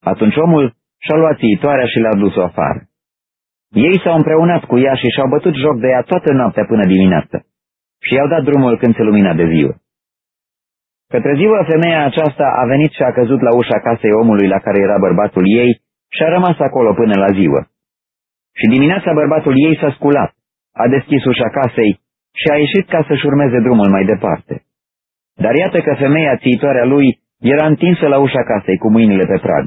Atunci omul și-a luat țiitoarea și le-a dus-o afară. Ei s-au împreunat cu ea și și-au bătut joc de ea toată noaptea până dimineață și i-au dat drumul când se lumina de ziua. Către ziua femeia aceasta a venit și a căzut la ușa casei omului la care era bărbatul ei și a rămas acolo până la ziua. Și dimineața bărbatul ei s-a sculat, a deschis ușa casei și a ieșit ca să-și urmeze drumul mai departe. Dar iată că femeia țiitoarea lui era întinsă la ușa casei cu mâinile pe prag.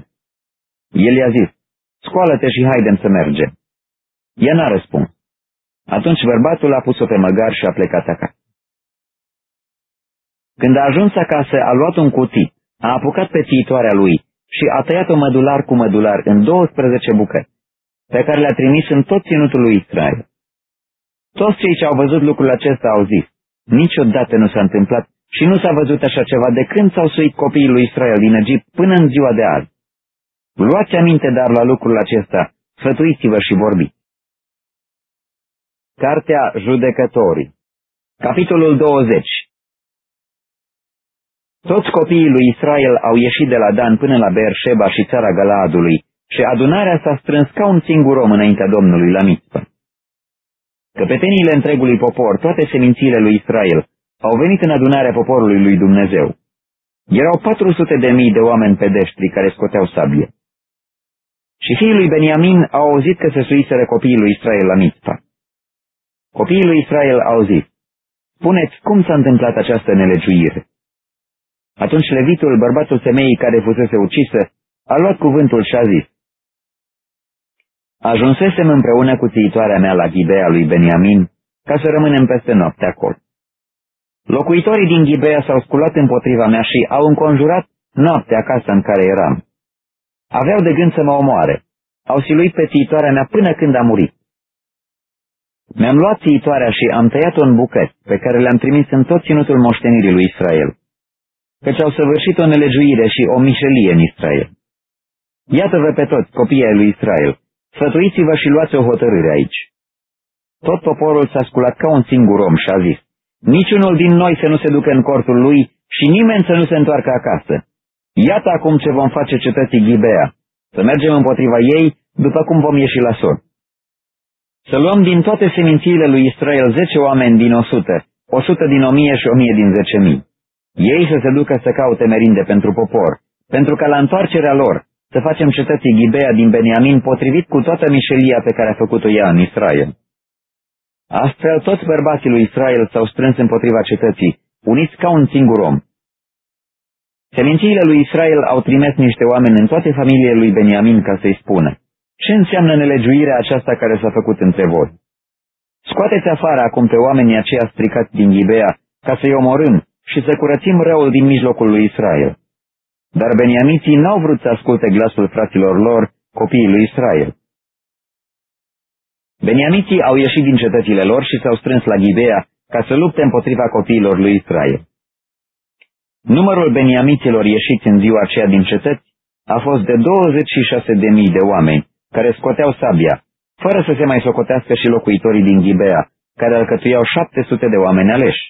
El i-a zis, scoală-te și haidem să mergem. Ea n-a răspuns. Atunci bărbatul a pus-o pe măgar și a plecat acasă. Când a ajuns acasă, a luat un cutit, a apucat pe țiitoarea lui și a tăiat-o mădular cu mădular în 12 bucăți, pe care le-a trimis în tot ținutul lui Israel. Toți cei ce au văzut lucrul acesta au zis, niciodată nu s-a întâmplat și nu s-a văzut așa ceva de când s-au suit copiii lui Israel din Egipt până în ziua de azi. Luați aminte dar la lucrul acesta, sfătuiți-vă și vorbiți. Cartea Judecătorii Capitolul 20 Toți copiii lui Israel au ieșit de la Dan până la Beersheba și țara Galaadului și adunarea s-a strâns ca un singur om înaintea Domnului la Mitzvah. Căpeteniile întregului popor, toate semințiile lui Israel, au venit în adunarea poporului lui Dumnezeu. Erau 400 de mii de oameni pedeștri care scoteau sabie. Și fiii lui Beniamin au auzit că se suiseră copiii lui Israel la Mitzvah. Copiii lui Israel au zis, Spuneți cum s-a întâmplat această nelegiuire. Atunci levitul, bărbatul femeii care fusese ucisă, a luat cuvântul și a zis, Ajunsesem împreună cu țiitoarea mea la Ghibea lui Beniamin, ca să rămânem peste noapte acolo. Locuitorii din Ghibea s-au sculat împotriva mea și au înconjurat noaptea casa în care eram. Aveau de gând să mă omoare. Au siluit pe țiitoarea mea până când a murit. Mi-am luat țiitoarea și am tăiat-o în bucăți, pe care le-am trimis în tot ținutul moștenirii lui Israel, căci au săvârșit o nelegiuire și o mișelie în Israel. Iată-vă pe toți, copiii lui Israel, sfătuiți-vă și luați o hotărâre aici. Tot poporul s-a sculat ca un singur om și a zis, niciunul din noi să nu se ducă în cortul lui și nimeni să nu se întoarcă acasă. Iată acum ce vom face cetății Ghibea, să mergem împotriva ei după cum vom ieși la sor. Să luăm din toate semințiile lui Israel zece oameni din o sută, o sută din o mie și o mie din zece mii. Ei să se ducă să caute merinde pentru popor, pentru că la întoarcerea lor să facem cetății Ghibea din Beniamin potrivit cu toată mișelia pe care a făcut-o ea în Israel. Astfel, toți bărbații lui Israel s-au strâns împotriva cetății, uniți ca un singur om. Semințiile lui Israel au trimis niște oameni în toate familiile lui Beniamin ca să-i spună. Ce înseamnă nelegiuirea aceasta care s-a făcut între voi? Scoateți afară acum pe oamenii aceia stricați din Ghibea, ca să-i omorâm și să curățim răul din mijlocul lui Israel. Dar beniamiții n-au vrut să asculte glasul fraților lor, copiii lui Israel. Beniamiții au ieșit din cetățile lor și s-au strâns la Ghibea ca să lupte împotriva copiilor lui Israel. Numărul beniamiților ieșiți în ziua aceea din cetăți a fost de 26.000 de oameni, care scoteau sabia, fără să se mai socotească și locuitorii din Ghibea, care alcătuiau 700 de oameni aleși.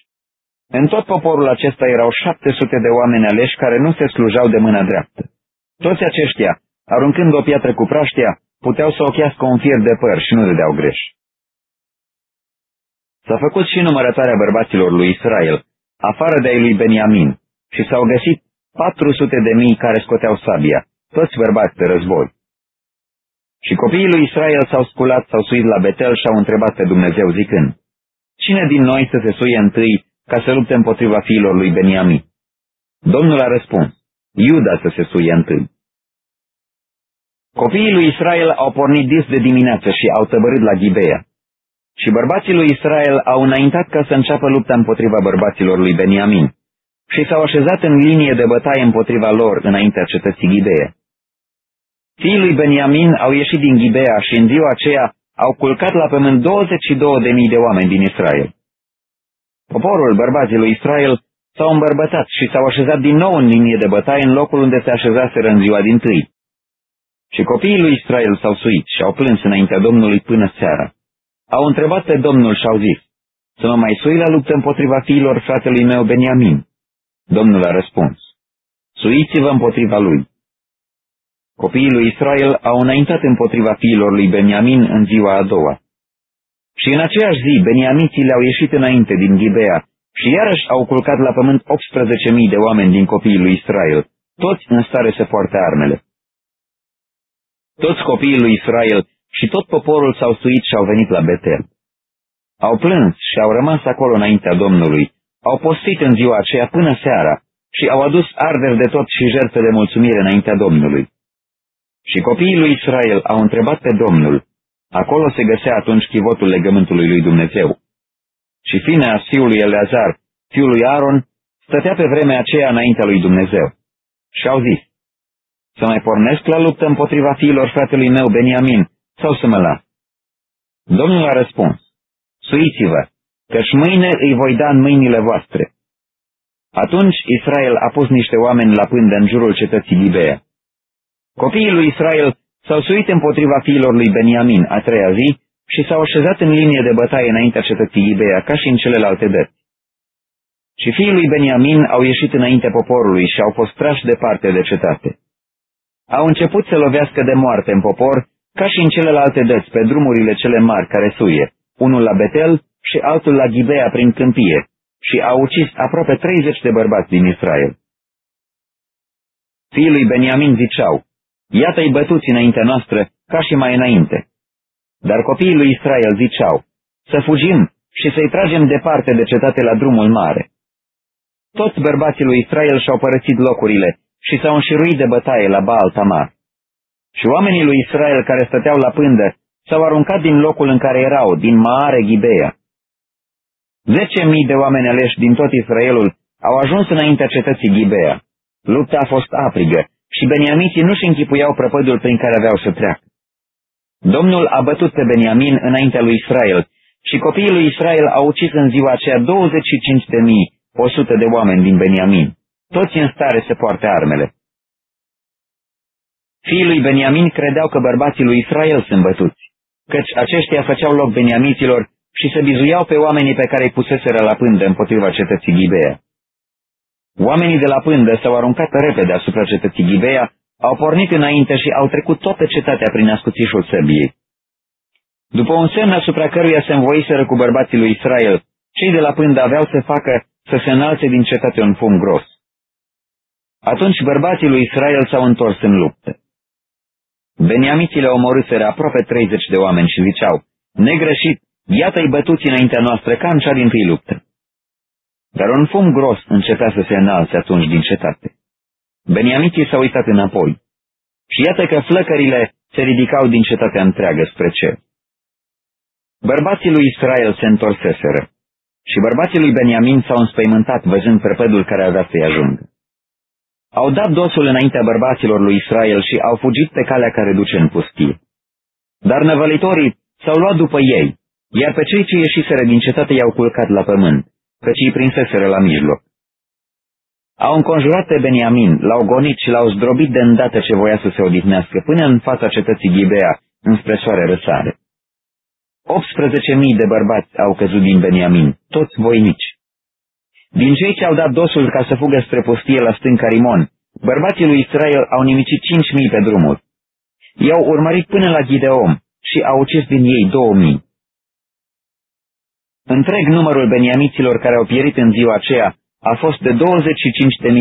În tot poporul acesta erau 700 de oameni aleși care nu se slujau de mâna dreaptă. Toți aceștia, aruncând o piatră cu praștia, puteau să ochească un fier de păr și nu dădeau greș. S-a făcut și numărătoarea bărbaților lui Israel, afară de ai lui Beniamin, și s-au găsit 400 de mii care scoteau sabia, toți bărbați de război. Și copiii lui Israel s-au sculat, s-au suit la Betel și au întrebat pe Dumnezeu zicând, Cine din noi să se suie întâi ca să lupte împotriva fiilor lui Beniamin? Domnul a răspuns, Iuda să se suie întâi. Copiii lui Israel au pornit dis de dimineață și au tăbărât la Ghibea. Și bărbații lui Israel au înaintat ca să înceapă lupta împotriva bărbaților lui Beniamin și s-au așezat în linie de bătaie împotriva lor înaintea cetății Ghibea. Fiii lui Beniamin au ieșit din Ghibea și în ziua aceea au culcat la pământ 22.000 de oameni din Israel. Poporul bărbații lui Israel s-au îmbărbătat și s-au așezat din nou în linie de bătaie în locul unde se așezaseră în ziua din tâi. Și copiii lui Israel s-au suit și au plâns înaintea Domnului până seara. Au întrebat pe Domnul și au zis, să mă mai sui la luptă împotriva fiilor fratelui meu Beniamin. Domnul a răspuns, suiți-vă împotriva lui. Copiii lui Israel au înaintat împotriva fiilor lui Beniamin în ziua a doua. Și în aceeași zi, beniamiții le-au ieșit înainte din Ghibea și iarăși au culcat la pământ 18.000 de oameni din copiii lui Israel, toți în stare să poarte armele. Toți copiii lui Israel și tot poporul s-au suit și au venit la Betel. Au plâns și au rămas acolo înaintea Domnului, au postit în ziua aceea până seara și au adus arderi de tot și jertfe de mulțumire înaintea Domnului. Și copiii lui Israel au întrebat pe Domnul, acolo se găsea atunci chivotul legământului lui Dumnezeu. Și Fineas, fiul lui Eleazar, fiul lui Aaron, stătea pe vremea aceea înaintea lui Dumnezeu. Și au zis, să mai pornesc la luptă împotriva fiilor fratelui meu Beniamin, sau să mă las? Domnul a răspuns, suiți-vă, căci mâine îi voi da în mâinile voastre. Atunci Israel a pus niște oameni la pândă în jurul cetății Libea. Copiii lui Israel s-au suit împotriva fiilor lui Beniamin a treia zi și s-au așezat în linie de bătaie înaintea cetății Libea, ca și în celelalte dăți. Și fiii lui Beniamin au ieșit înainte poporului și au fost trași departe de cetate. Au început să lovească de moarte în popor, ca și în celelalte dăți, pe drumurile cele mari care suie, unul la Betel și altul la Ghibea prin câmpie, și au ucis aproape 30 de bărbați din Israel. Fiii lui Beniamin ziceau, Iată-i bătuți înaintea noastră, ca și mai înainte. Dar copiii lui Israel ziceau, să fugim și să-i tragem departe de cetate la drumul mare. Toți bărbații lui Israel și-au părăsit locurile și s-au înșiruit de bătaie la Baal Tamar. Și oamenii lui Israel care stăteau la pândă s-au aruncat din locul în care erau, din Maare Ghibea. Zece mii de oameni aleși din tot Israelul au ajuns înaintea cetății Ghibea. Lupta a fost aprigă și beniamiții nu-și închipuiau prăpădul prin care aveau să treacă. Domnul a bătut pe Beniamin înaintea lui Israel și copiii lui Israel au ucis în ziua aceea 25 de mii, 100 de oameni din Beniamin, toți în stare să poarte armele. Fiii lui Beniamin credeau că bărbații lui Israel sunt bătuți, căci aceștia făceau loc beniamiților și se bizuiau pe oamenii pe care îi puseseră la pândă împotriva cetății Ghibea. Oamenii de la pândă s-au aruncat repede asupra cetății Ghibea, au pornit înainte și au trecut toată cetatea prin ascuțișul săbiei. După un semn asupra căruia se învoiseră cu bărbații lui Israel, cei de la pândă aveau să facă să se înalțe din cetate un fum gros. Atunci bărbații lui Israel s-au întors în luptă. Beniamițile omorâseră aproape 30 de oameni și ziceau, negreșit, iată-i bătuți înaintea noastră ca în cea din tâi luptă. Dar un fum gros începea să se înalțe atunci din cetate. Beniamiții s-au uitat înapoi și iată că flăcările se ridicau din cetatea întreagă spre cer. Bărbații lui Israel se întorseseră și bărbații lui Beniamin s-au înspăimântat văzând prăpădul care avea să-i ajungă. Au dat dosul înaintea bărbaților lui Israel și au fugit pe calea care duce în pustie. Dar năvălitorii s-au luat după ei, iar pe cei ce ieșiseră din cetate i-au culcat la pământ, căci îi prinseseră la mijloc. Au înconjurat pe Beniamin, l-au gonit și l-au zdrobit de îndată ce voia să se odihnească, până în fața cetății Ghibea, înspre soare răsare. 18.000 de bărbați au căzut din Beniamin, toți voinici. Din cei ce au dat dosul ca să fugă spre pustie la stânca Rimon, bărbații lui Israel au nimicit 5.000 pe drumuri. I-au urmărit până la Gideom și au ucis din ei 2.000. Întreg numărul beniamiților care au pierit în ziua aceea a fost de 25.000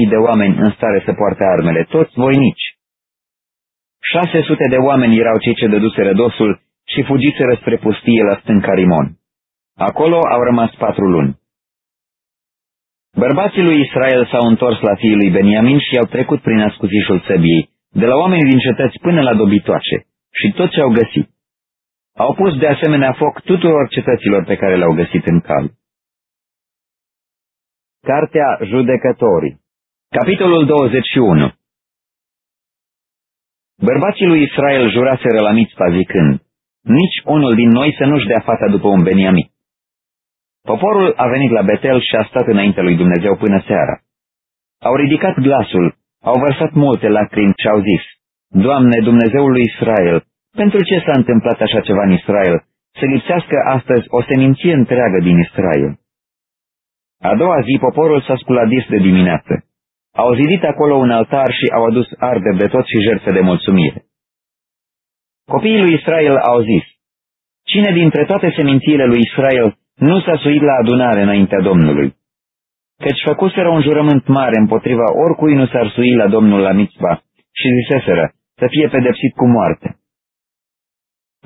de oameni în stare să poarte armele, toți voinici. 600 de oameni erau cei ce dăduseră dosul și fugiseră spre pustie la stânca Rimon. Acolo au rămas patru luni. Bărbații lui Israel s-au întors la fiii lui Beniamin și au trecut prin ascuțișul săbiei, de la oamenii din cetăți până la dobitoace, și tot ce au găsit. Au pus de asemenea foc tuturor cetăților pe care le-au găsit în cal. Cartea Judecătorii Capitolul 21 Bărbații lui Israel juraseră la mitzpa zicând, Nici unul din noi să nu-și dea fata după un Beniamit. Poporul a venit la Betel și a stat înainte lui Dumnezeu până seara. Au ridicat glasul, au vărsat multe lacrimi și au zis, Doamne, Dumnezeul lui Israel, pentru ce s-a întâmplat așa ceva în Israel, să lipsească astăzi o seminție întreagă din Israel? A doua zi poporul s-a sculat dis de dimineață. Au zidit acolo un altar și au adus arde de tot și jertfe de mulțumire. Copiii lui Israel au zis, Cine dintre toate semințiile lui Israel nu s-a suit la adunare înaintea Domnului? Căci făcuseră un jurământ mare împotriva oricui nu s-ar sui la Domnul la mitzva și ziseseră să fie pedepsit cu moarte.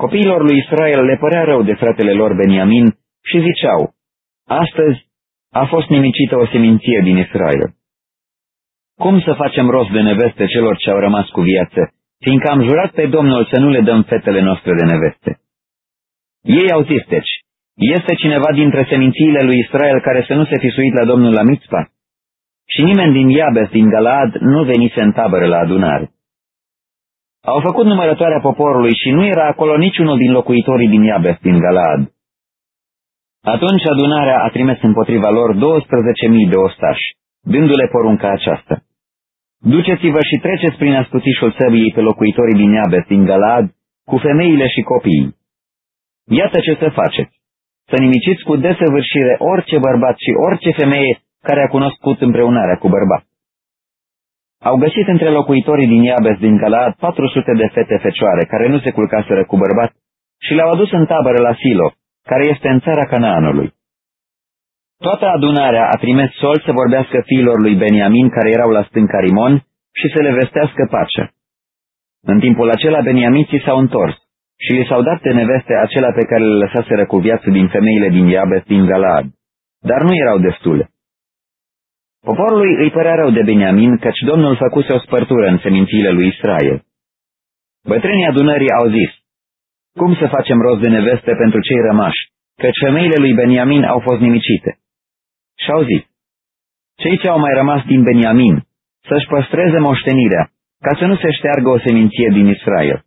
Copiilor lui Israel le părea rău de fratele lor Beniamin și ziceau, Astăzi a fost nimicită o seminție din Israel. Cum să facem rost de neveste celor ce au rămas cu viață, fiindcă am jurat pe Domnul să nu le dăm fetele noastre de neveste? Ei au zis deci, este cineva dintre semințiile lui Israel care să nu se fi suit la Domnul la Mitzpa? Și nimeni din Iabes, din Galaad, nu venise în tabără la adunare. Au făcut numărătoarea poporului și nu era acolo niciunul din locuitorii din Iabes, din Galaad. Atunci adunarea a trimis împotriva lor 12.000 de ostași, dându-le porunca aceasta. Duceți-vă și treceți prin ascuțișul săbiei pe locuitorii din Iabes, din Galaad, cu femeile și copiii. Iată ce să faceți. Să nimiciți cu desăvârșire orice bărbat și orice femeie care a cunoscut împreunarea cu bărbat. Au găsit între locuitorii din Iabes din Galaad 400 de fete fecioare care nu se culcaseră cu bărbat și le-au adus în tabără la Silo, care este în țara Canaanului. Toată adunarea a trimis sol să vorbească fiilor lui Beniamin care erau la stânca Rimon și să le vestească pacea. În timpul acela beniamiții s-au întors și li s-au dat de neveste acela pe care le lăsaseră cu viață din femeile din Iabes din Galaad, dar nu erau destule. Poporului îi părea rău de Beniamin, căci Domnul făcuse o spărtură în semințiile lui Israel. Bătrânii adunării au zis, cum să facem rost de neveste pentru cei rămași, căci femeile lui Beniamin au fost nimicite? Și au zis, cei ce au mai rămas din Beniamin, să-și păstreze moștenirea, ca să nu se șteargă o seminție din Israel.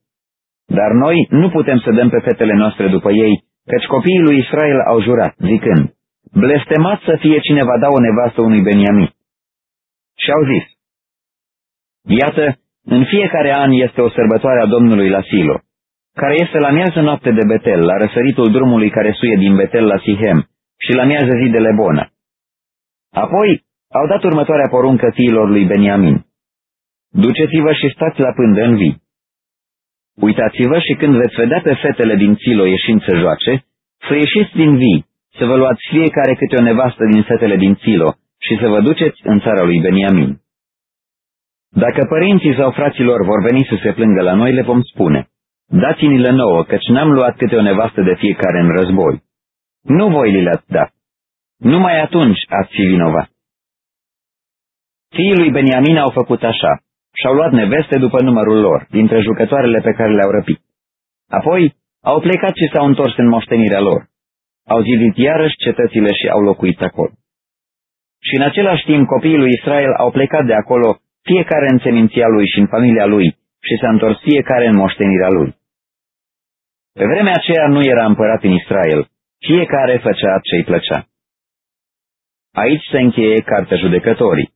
Dar noi nu putem să dăm pe fetele noastre după ei, căci copiii lui Israel au jurat, zicând, blestemat să fie cine va da o nevastă unui Beniamin. Și au zis, iată, în fiecare an este o sărbătoare a Domnului la Silo care este la miază noapte de Betel, la răsăritul drumului care suie din Betel la Sihem și la miază zi de Lebona. Apoi au dat următoarea poruncă fiilor lui Beniamin. Duceți-vă și stați la pândă în vii. Uitați-vă și când veți vedea pe fetele din Silo ieșind să joace, să ieșiți din vii, să vă luați fiecare câte o nevastă din fetele din Silo și să vă duceți în țara lui Beniamin. Dacă părinții sau fraților vor veni să se plângă la noi, le vom spune, Dați-ni-le nouă, căci n-am luat câte o nevastă de fiecare în război. Nu voi li le-ați dat. Numai atunci ați fi vinovat. Fiii lui Beniamin au făcut așa și-au luat neveste după numărul lor, dintre jucătoarele pe care le-au răpit. Apoi au plecat și s-au întors în moștenirea lor. Au zidit iarăși cetățile și au locuit acolo. Și în același timp copiii lui Israel au plecat de acolo, fiecare în seminția lui și în familia lui, și s-a întors fiecare în moștenirea lui. Pe vremea aceea nu era împărat în Israel, fiecare făcea ce-i plăcea. Aici se încheie cartea judecătorii.